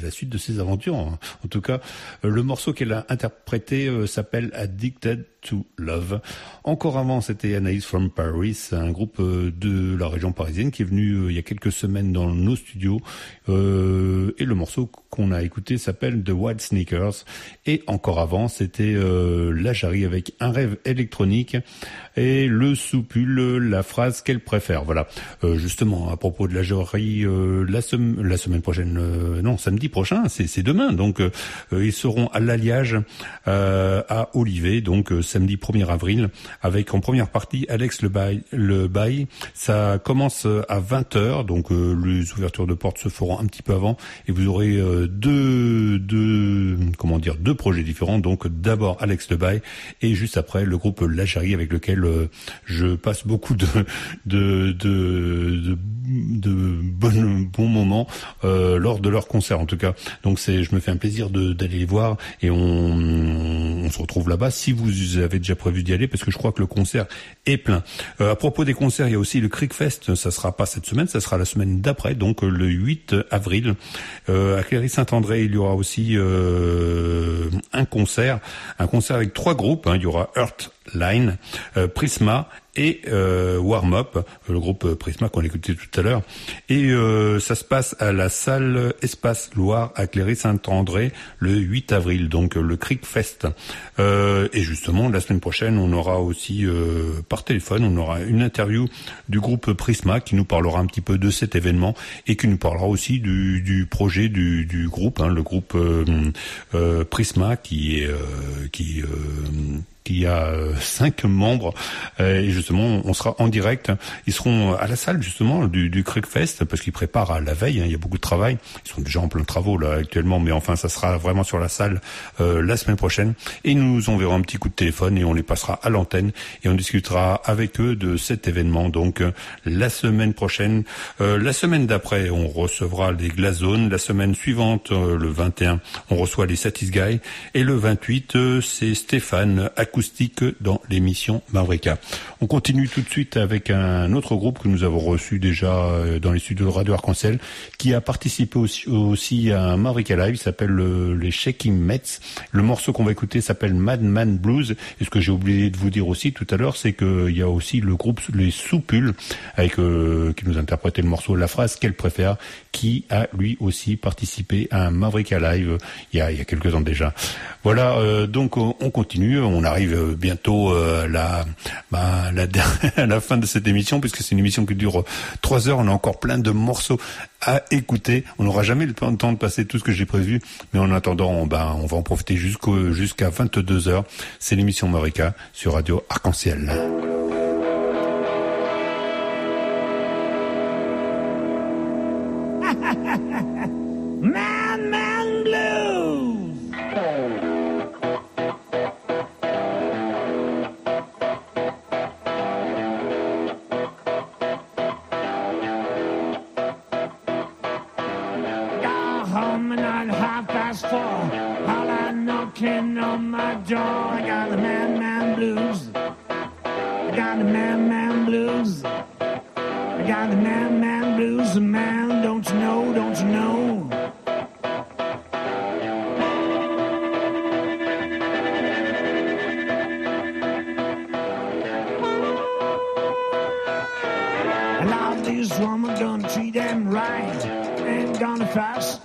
la suite de ses aventures. hein. En tout cas, le morceau qu'elle a interprété s'appelle Addicted to Love. Encore avant, c'était Anaïs from Paris, un groupe de la région parisienne qui est venu il y a quelques semaines dans nos studios. Et le morceau qu'on a écouté s'appelle The Wild Sneakers. Et encore avant, c'était La Jarry avec un rêve électronique et le soupule, la phrase qu'elle préfère. Voilà. Euh, justement, à propos de la Jarry, euh, la, sem- la semaine prochaine, euh, non, samedi prochain, c'est demain. Donc, euh, ils seront à l'alliage euh, à Olivet, donc euh, samedi 1er avril, avec en première partie Alex Le Bail. Le Bail. Ça commence à 20h, donc les ouvertures de portes se feront un petit peu avant, et vous aurez deux, deux, comment dire, deux projets différents. Donc d'abord Alex Le Bail, et juste après le groupe La Jarry, avec lequel je passe beaucoup de de de, de, de bonnes bons moments euh, lors de leur concert en tout cas. Donc c'est je me fais un plaisir d'aller les voir et on, on se retrouve là-bas si vous avez déjà prévu d'y aller parce que je crois que le concert est plein. Euh, à propos des concerts, il y a aussi le Creek Fest, ça sera pas cette semaine, ça sera la semaine d'après, donc euh, le 8 avril. Euh, à Cléry-Saint-André, il y aura aussi euh, un concert, un concert avec trois groupes. hein. Il y aura Earth Line, euh, Prisma et euh, Warm Up, le groupe euh, Prisma qu'on a écouté tout à l'heure. Et euh, ça se passe à la salle Espace Loire à Cléry-Saint-André le 8 avril, donc euh, le Creek Fest. Euh, et justement, la semaine prochaine, on aura aussi euh, par téléphone, on aura une interview du groupe Prisma qui nous parlera un petit peu de cet événement et qui nous parlera aussi du, du projet du, du groupe, hein, le groupe euh, euh, Prisma qui est euh, qui euh, qui a euh, cinq membres euh, et justement on sera en direct. Ils seront à la salle justement du, du Creek Fest parce qu'ils préparent à la veille. hein, il y a beaucoup de travail. Ils sont déjà en plein travaux là actuellement, mais enfin ça sera vraiment sur la salle euh, la semaine prochaine. Et ils nous enverront un petit coup de téléphone et on les passera à l'antenne et on discutera avec eux de cet événement. Donc euh, la semaine prochaine, Euh, la semaine d'après, on recevra les Glazones. La semaine suivante, le 21, on reçoit les Satis Guy et le 28, euh, c'est Stéphane acoustique dans l'émission Mavrika. On continue tout de suite avec un autre groupe que nous avons reçu déjà euh, dans les studios de Radio Arc-en-Ciel, qui a participé aussi, aussi à un Mavrika Live, il s'appelle euh, les Shaking Mets. Le morceau qu'on va écouter s'appelle Madman Blues. Et ce que j'ai oublié de vous dire aussi tout à l'heure, c'est qu'il y a aussi le groupe Les Soupules, avec euh, qui nous interprétait le morceau La phrase qu'elle préfère, qui a lui aussi participé à un Mavrika Live il y a, quelques ans déjà. Voilà, donc on on continue, on arrive euh, bientôt euh, à la, fin de cette émission, puisque c'est une émission qui dure trois heures, on a encore plein de morceaux à écouter. On n'aura jamais le temps de passer tout ce que j'ai prévu, mais en attendant, on, ben, on va en profiter jusqu'à 22 heures. C'est l'émission Mavrika sur Radio Arc-en-Ciel. On my door. I got the man, man blues. I got the man, man blues. I got the man, man blues. Man, don't you know, don't you know? I love this woman, gonna treat them right. Ain't gonna fuss,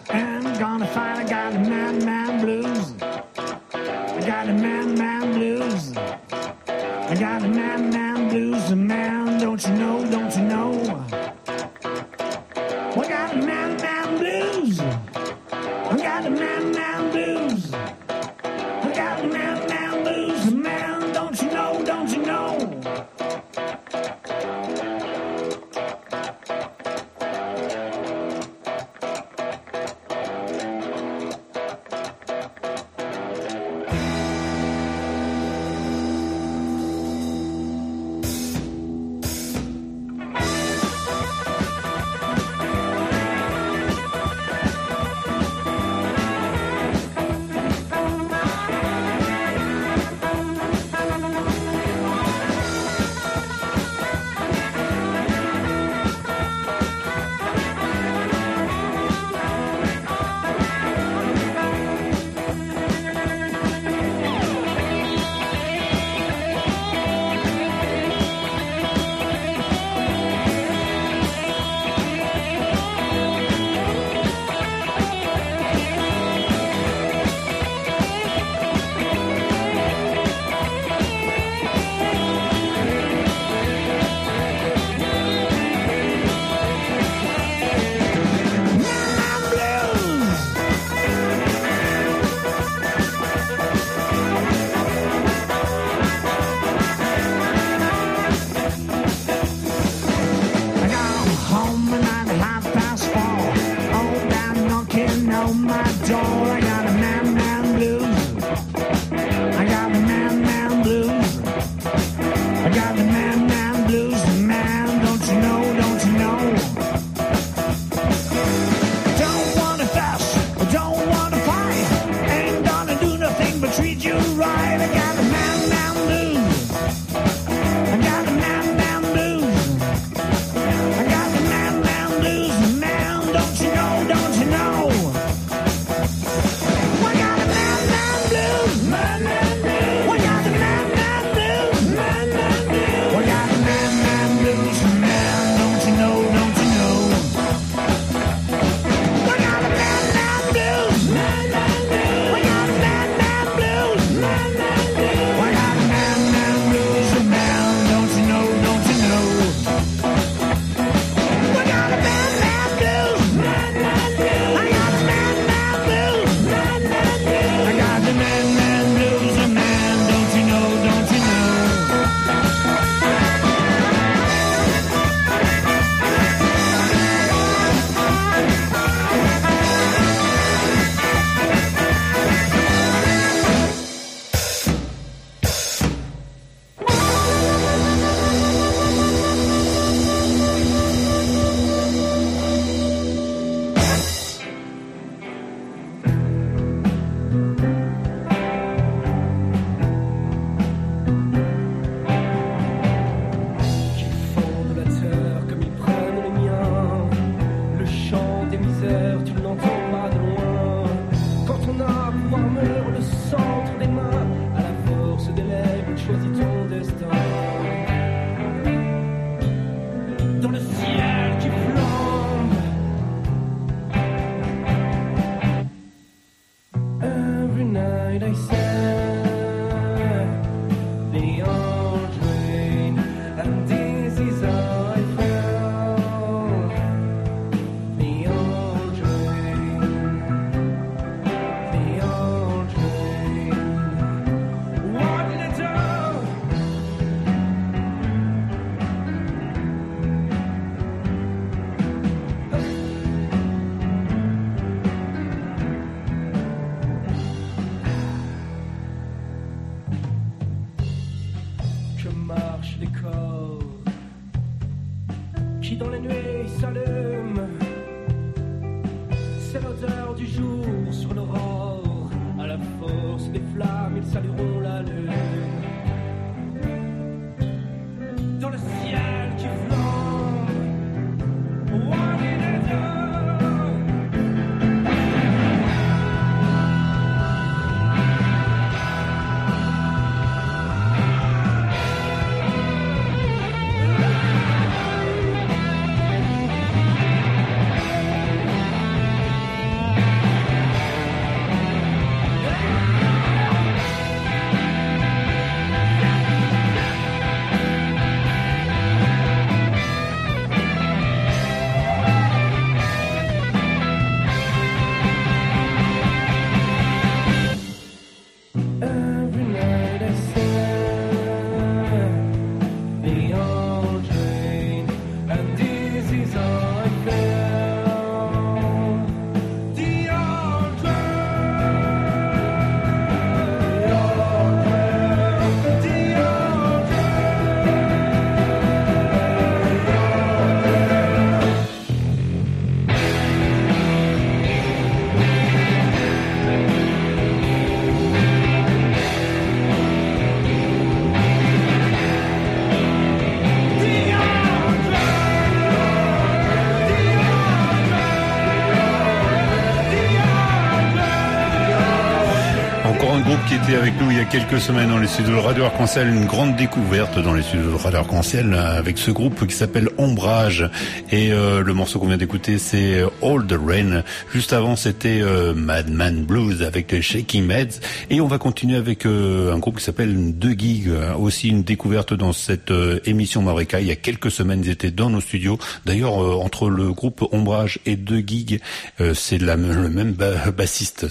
avec nous. Il y a quelques semaines dans les studios de Radio Arc-en-Ciel, une grande découverte dans les studios de Radio Arc-en-Ciel euh, avec ce groupe qui s'appelle Ombrage. Et euh, le morceau qu'on vient d'écouter c'est All the Rain. Juste avant c'était euh, Madman Blues avec les Shaking Meds et on va continuer avec euh, un groupe qui s'appelle Deux Gigs, euh, aussi une découverte dans cette euh, émission Mavrika. Il y a quelques semaines ils étaient dans nos studios. D'ailleurs euh, entre le groupe Ombrage et Deux Gigs euh, c'est le même ba- bassiste.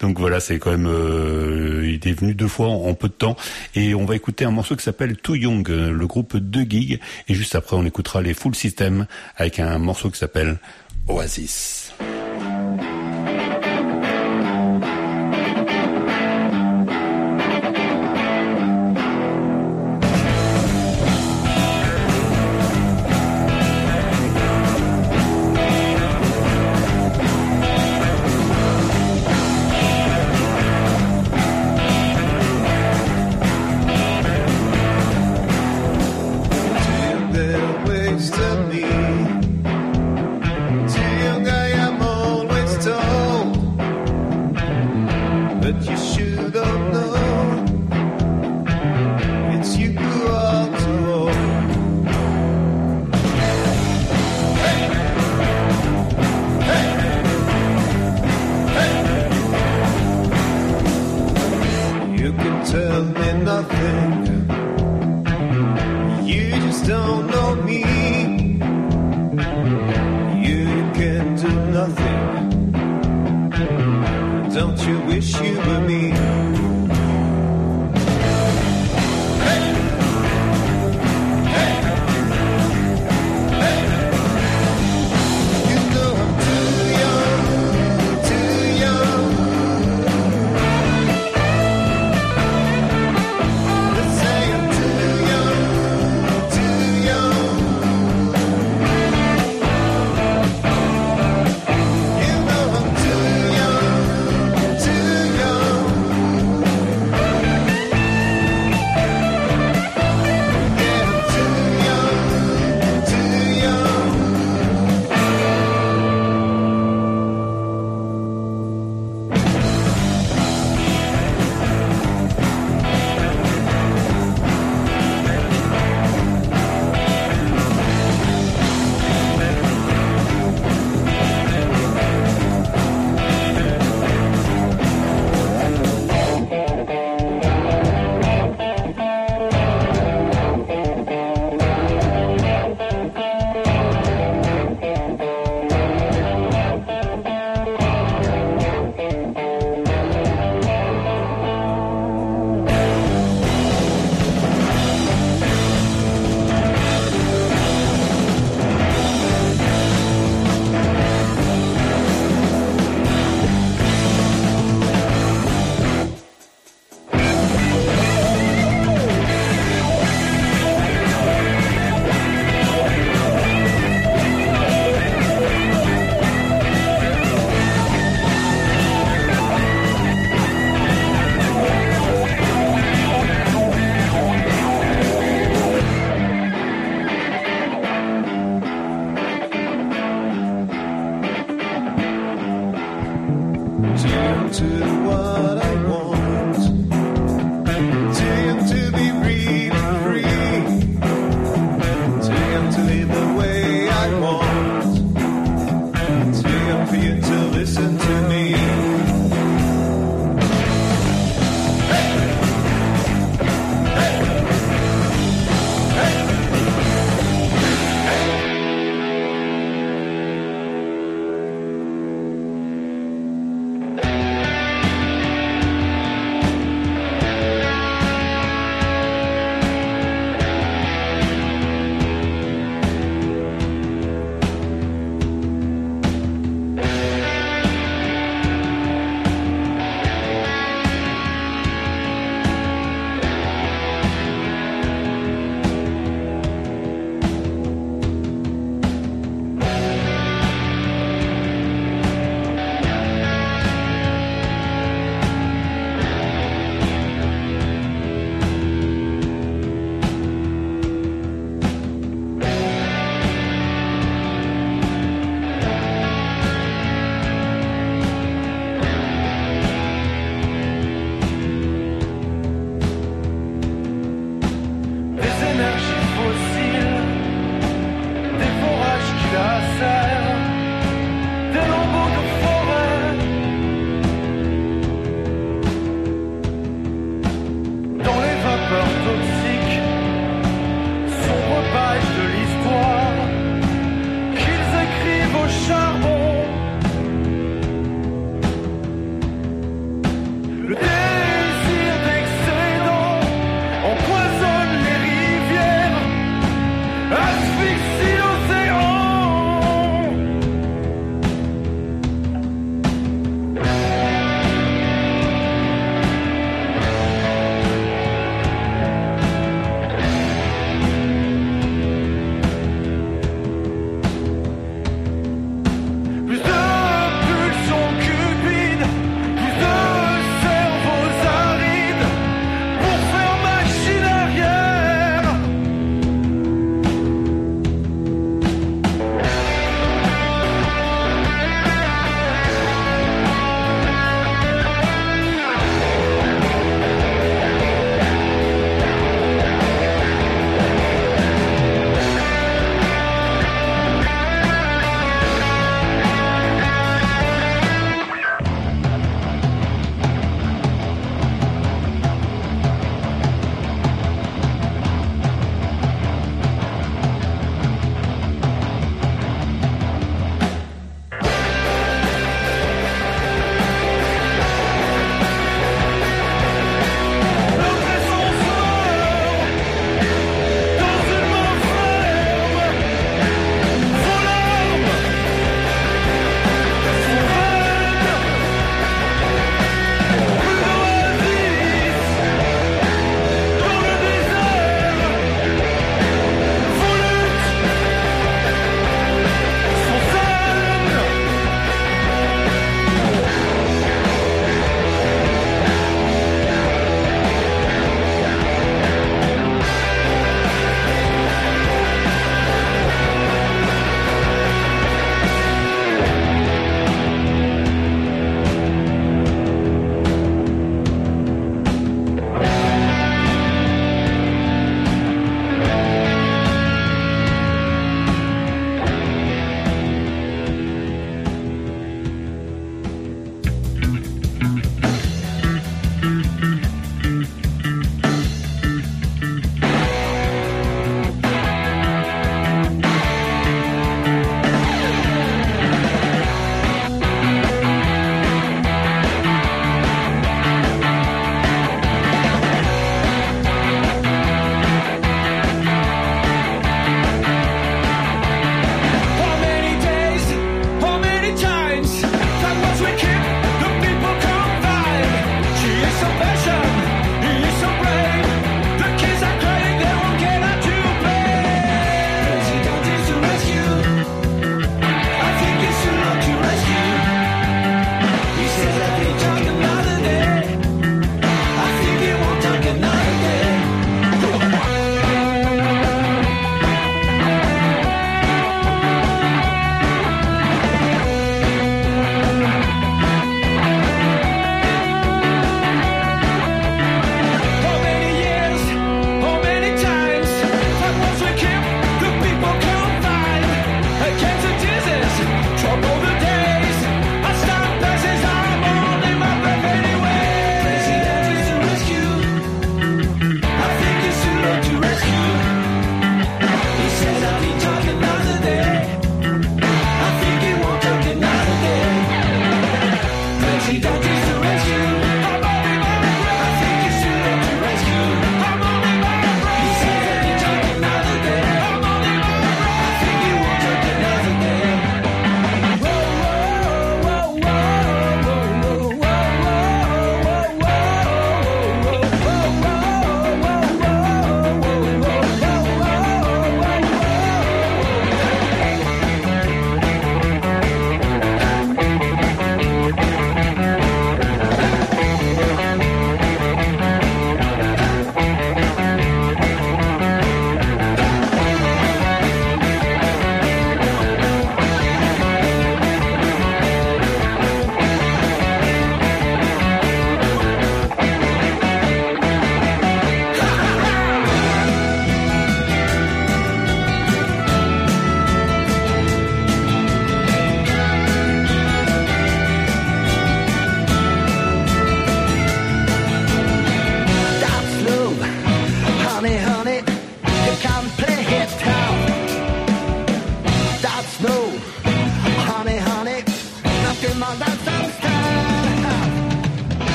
Donc voilà c'est quand même euh, il est venu deux fois en, peu de temps et on va écouter un morceau qui s'appelle Too Young, le groupe Deux Gigs et juste après on écoutera les Full System avec un morceau qui s'appelle Oasis.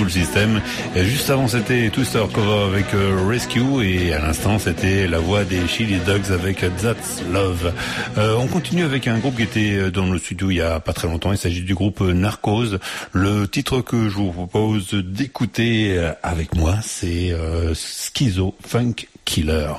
Full System. Et juste avant, c'était Twister Cover avec euh, Rescue. Et à l'instant, c'était la voix des Chili Dogs avec That's Love. Euh, on continue avec un groupe qui était euh, dans le studio il y a pas très longtemps. Il s'agit du groupe Narcose. Le titre que je vous propose d'écouter avec moi, c'est euh, Schizo Funk Killer.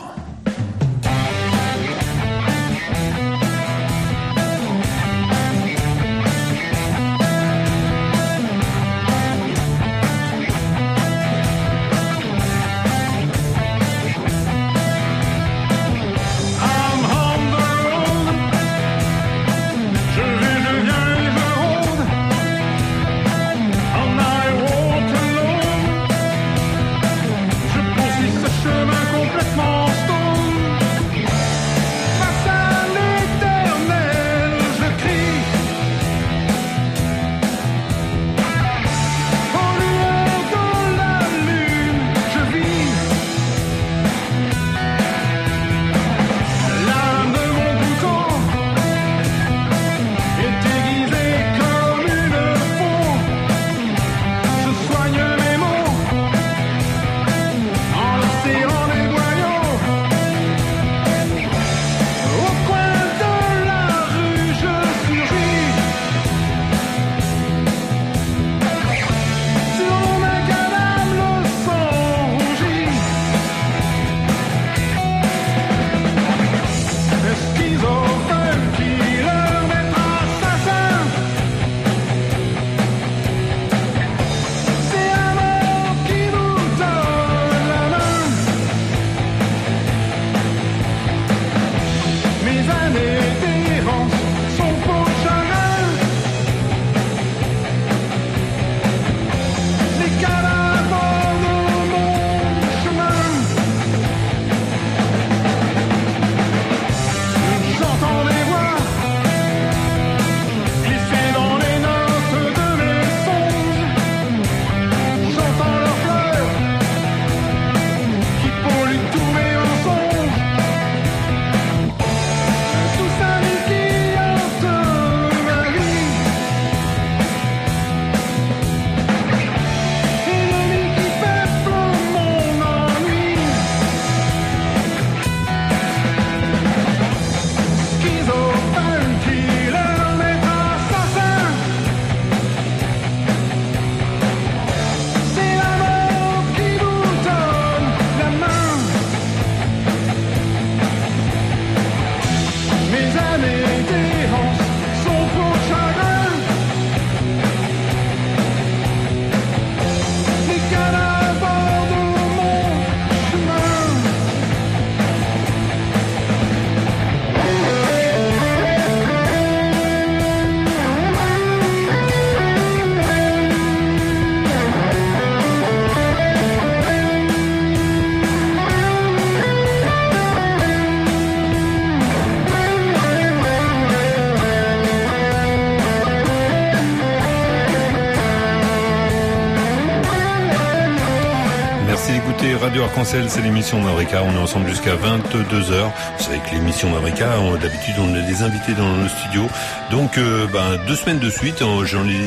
C'est l'émission Mavrika. On est ensemble jusqu'à 22h. Vous savez que l'émission Mavrika, on- d'habitude, on a des invités dans le studio. Donc, euh, ben, deux semaines de suite,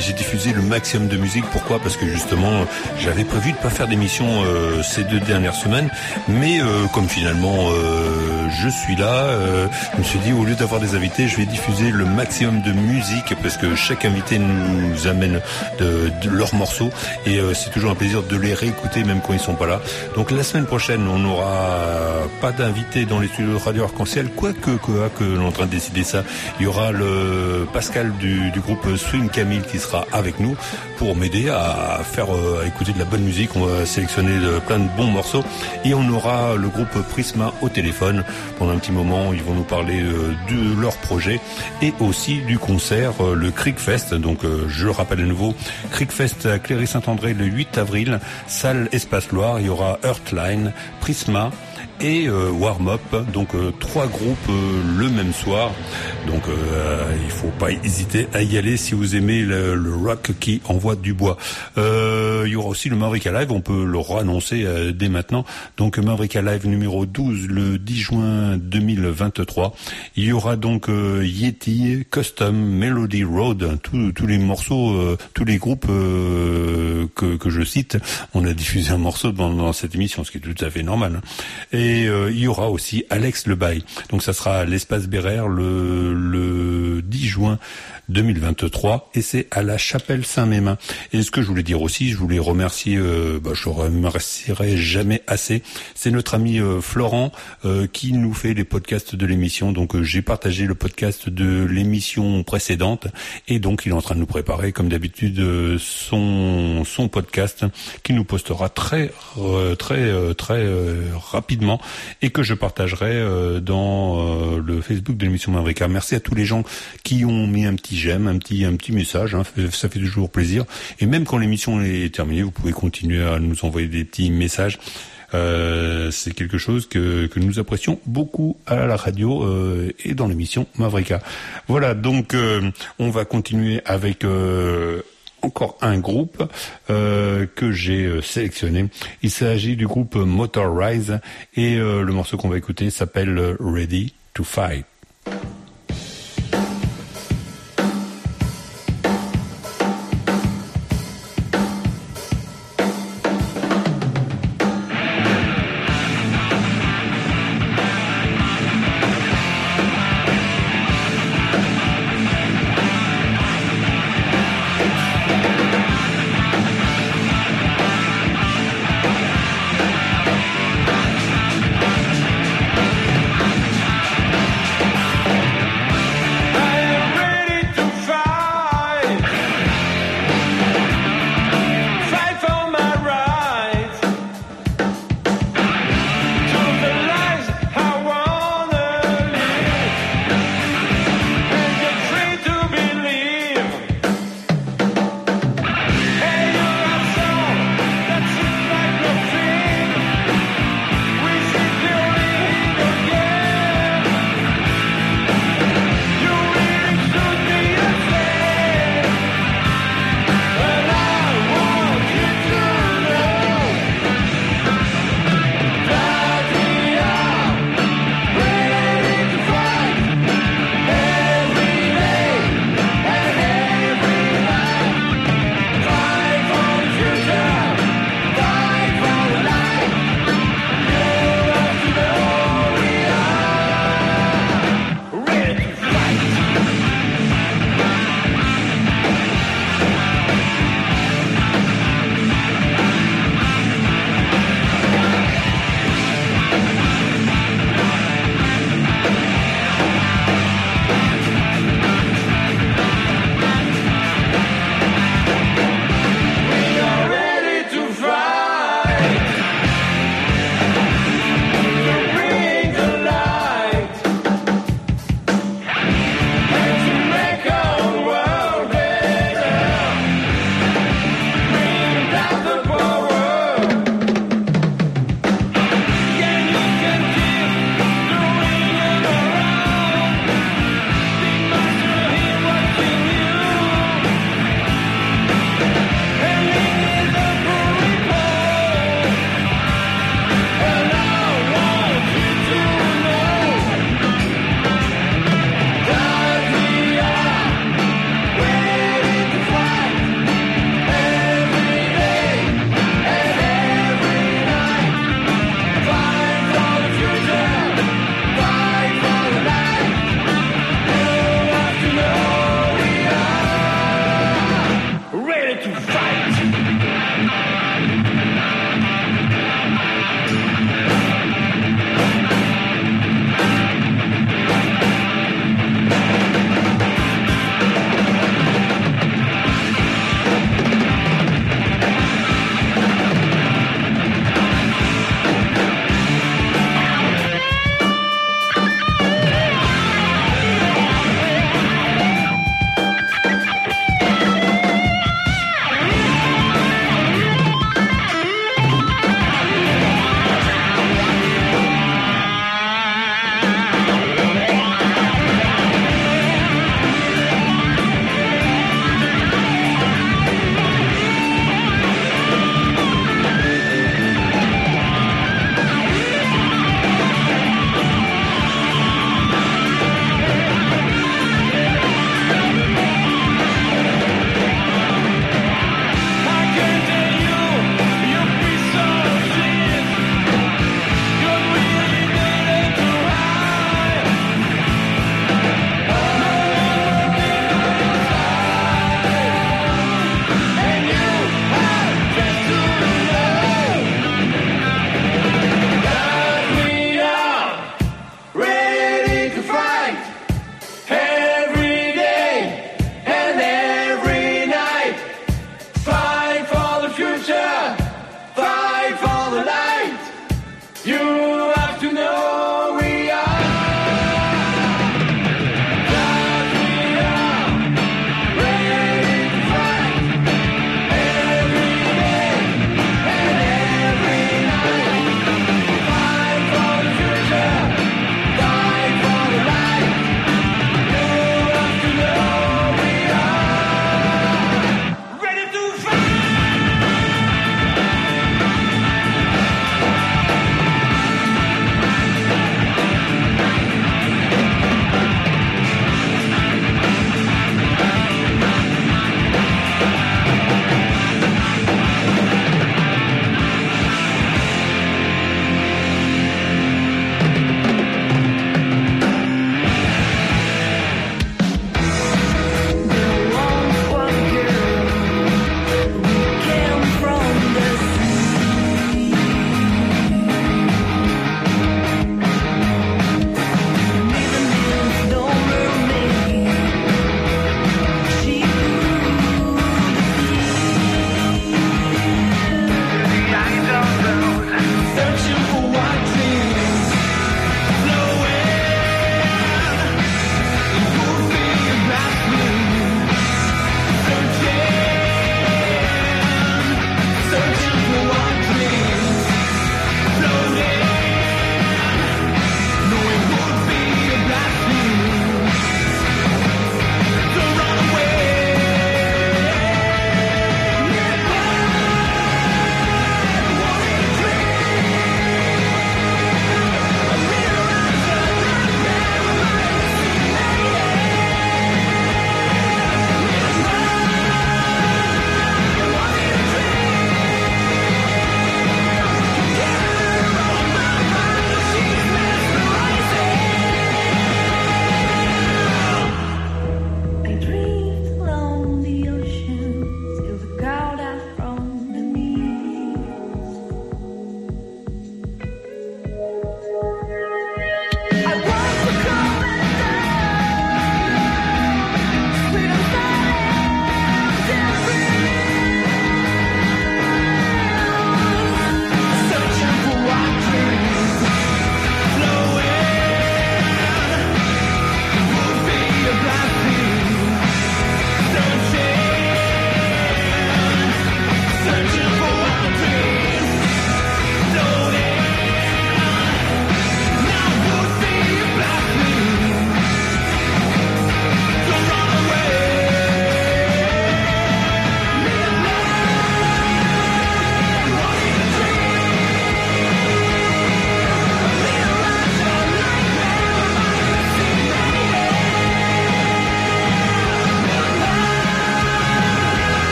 j'ai diffusé le maximum de musique. Pourquoi? Parce que justement, j'avais prévu de pas faire d'émission euh, ces deux dernières semaines. Mais euh, comme finalement, je suis là, je me suis dit, au lieu d'avoir des invités, je vais diffuser le maximum de musique parce que chaque invité nous amène de, de leurs morceaux et c'est toujours un plaisir de les réécouter même quand ils sont pas là. Donc la semaine prochaine, on n'aura pas d'invité dans les studios de Radio Arc-en-Ciel, quoique quoi que l'on est en train de décider ça. Il y aura le Pascal du, du groupe Swing Camille qui sera avec nous pour m'aider à faire euh, à écouter de la bonne musique. On va sélectionner plein de bons morceaux et on aura le groupe Prisma au téléphone pendant un petit moment. Ils vont nous parler euh, de leur projet et aussi du concert, euh, le Creekfest. Donc je le rappelle à nouveau, Creekfest à Cléry-Saint-André le 8 avril, salle Espace Loire. Il y aura Earthline, Prisma et euh, Warm Up, donc euh, trois groupes euh, le même soir. Donc euh, il faut pas hésiter à y aller si vous aimez le, le rock qui envoie du bois. Euh, il y aura aussi le Mavrika Live, on peut le annoncer dès maintenant. Donc Mavrika Live numéro 12 le 10 juin 2023. Il y aura donc euh, Yeti, Custom, Melody Road, tous tous les morceaux, euh, tous les groupes euh, que, je cite. On a diffusé un morceau dans, cette émission, ce qui est tout à fait normal. hein. Et euh, il y aura aussi Alex Le Bail. Donc ça sera l'espace Bérère le, le 10 juin 2023 et c'est à la chapelle Saint-Mémin. Et ce que je voulais dire aussi, je voulais remercier, euh, bah, je remercierai jamais assez, c'est notre ami euh, Florent euh, qui nous fait les podcasts de l'émission. Donc euh, j'ai partagé le podcast de l'émission précédente et donc il est en train de nous préparer comme d'habitude euh, son son podcast qui nous postera très euh, très très rapidement et que je partagerai dans le Facebook de l'émission Mavrika. Merci à tous les gens qui ont mis un petit j'aime, un petit un petit message. hein. ça fait toujours plaisir. Et même quand l'émission est vous pouvez continuer à nous envoyer des petits messages. Euh, c'est quelque chose que, que nous apprécions beaucoup à la radio euh, et dans l'émission Mavrika. Voilà, donc euh, on va continuer avec encore un groupe que j'ai sélectionné. Il s'agit du groupe Motor Rise et le morceau qu'on va écouter s'appelle Ready to Fight.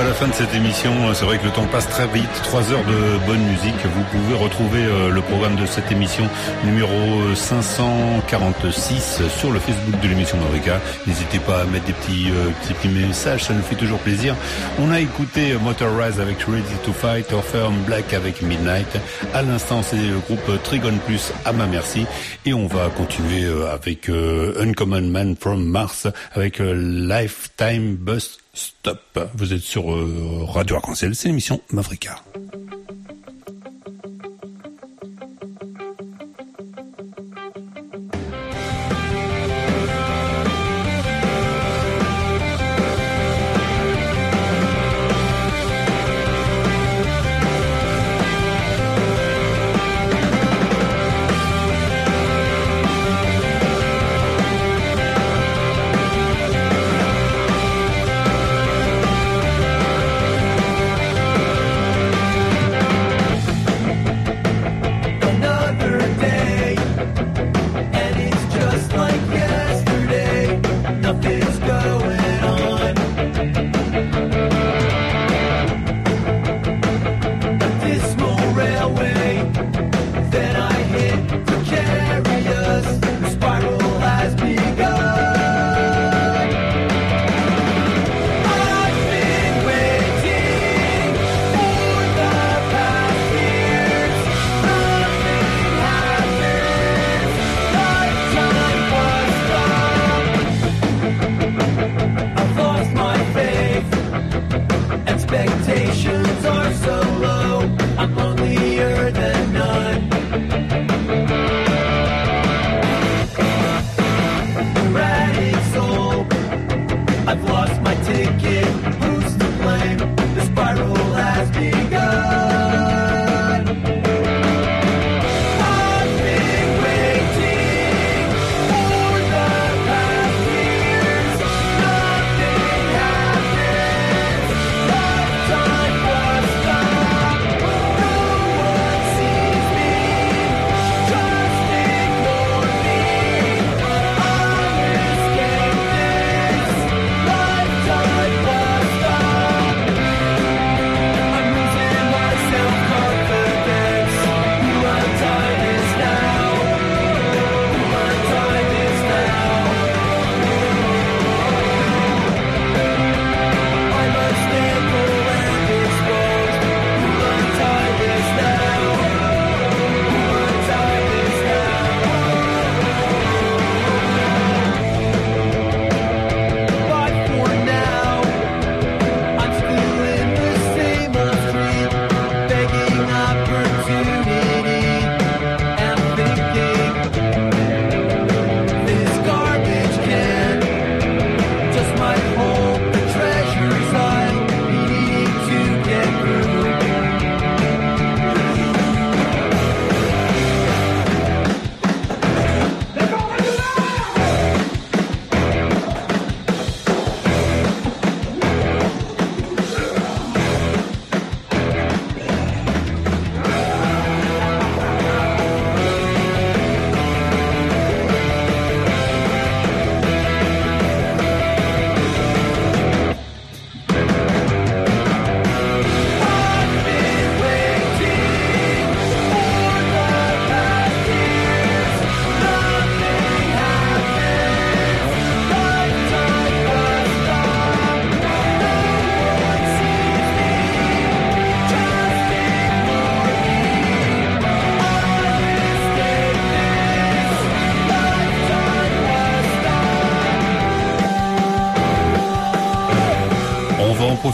À la fin de cette émission. C'est vrai que le temps passe très vite. Trois heures de bonne musique. Vous pouvez retrouver euh, le programme de cette émission numéro 546 sur le Facebook de l'émission Mavrika. N'hésitez pas à mettre des petits, euh, petits, petits messages, ça nous fait toujours plaisir. On a écouté euh, Motorize avec Ready to Fight, Orpheum Black avec Midnight. À l'instant, c'est le groupe Trigon Plus à ma merci. Et on va continuer euh, avec euh, Uncommon Man from Mars avec euh, Lifetime Bus Vous êtes sur euh, Radio Arc-en-Ciel, c'est l'émission Mavrika.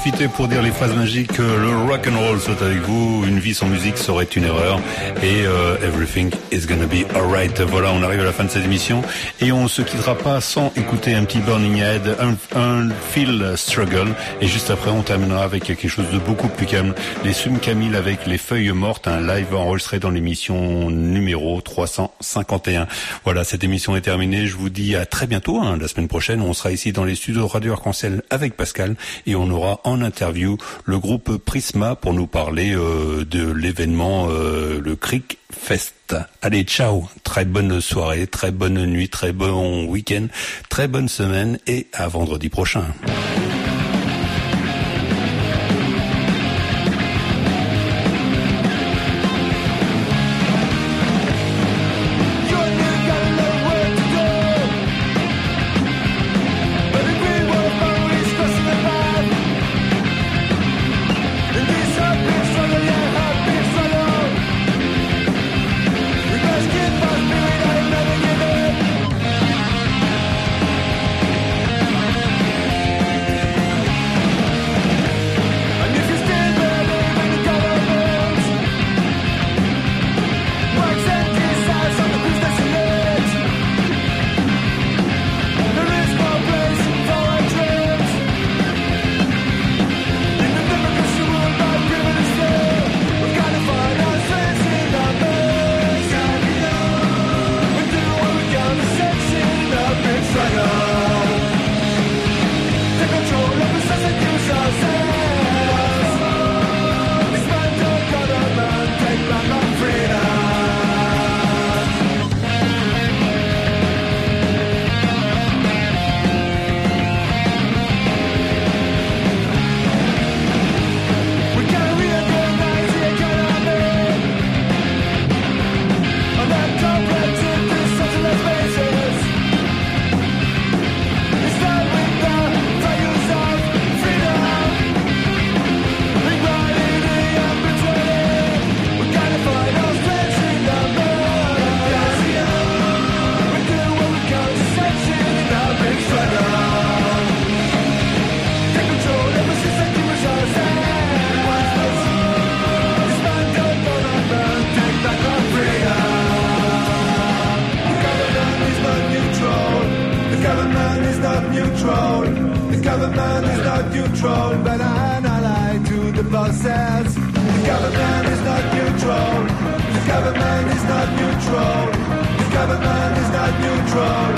Profiter pour dire les phrases magiques. euh, Le rock and roll saute avec vous. Une vie sans musique serait une erreur. Et euh, everything is gonna be alright. Voilà, on arrive à la fin de cette émission et on se quittera pas sans écouter un petit Burning Head, un, un Feel Struggle. Et juste après, on terminera avec quelque chose de beaucoup plus calme. Les Sum Camille avec les feuilles mortes, un live enregistré dans l'émission numéro 351. Voilà, cette émission est terminée. Je vous dis à très bientôt. hein. La semaine prochaine, on sera ici dans les studios Radio Arc-en-Ciel avec Pascal et on aura en interview le groupe Prisma pour nous parler euh, de l'événement euh, le Creek Fest. Allez, ciao. Très bonne soirée, très bonne nuit, très bon week-end, très bonne semaine et à vendredi prochain. control.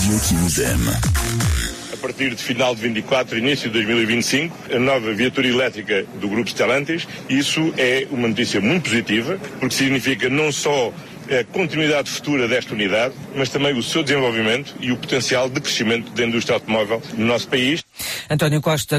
Radio qui vous aime. A partir de final de 24, início de 2025, a nova viatura elétrica do Grupo Stellantis. Isso é uma notícia muito positiva, porque significa não só a continuidade futura desta unidade, mas também o seu desenvolvimento e o potencial de crescimento da indústria automóvel no nosso país. António Costa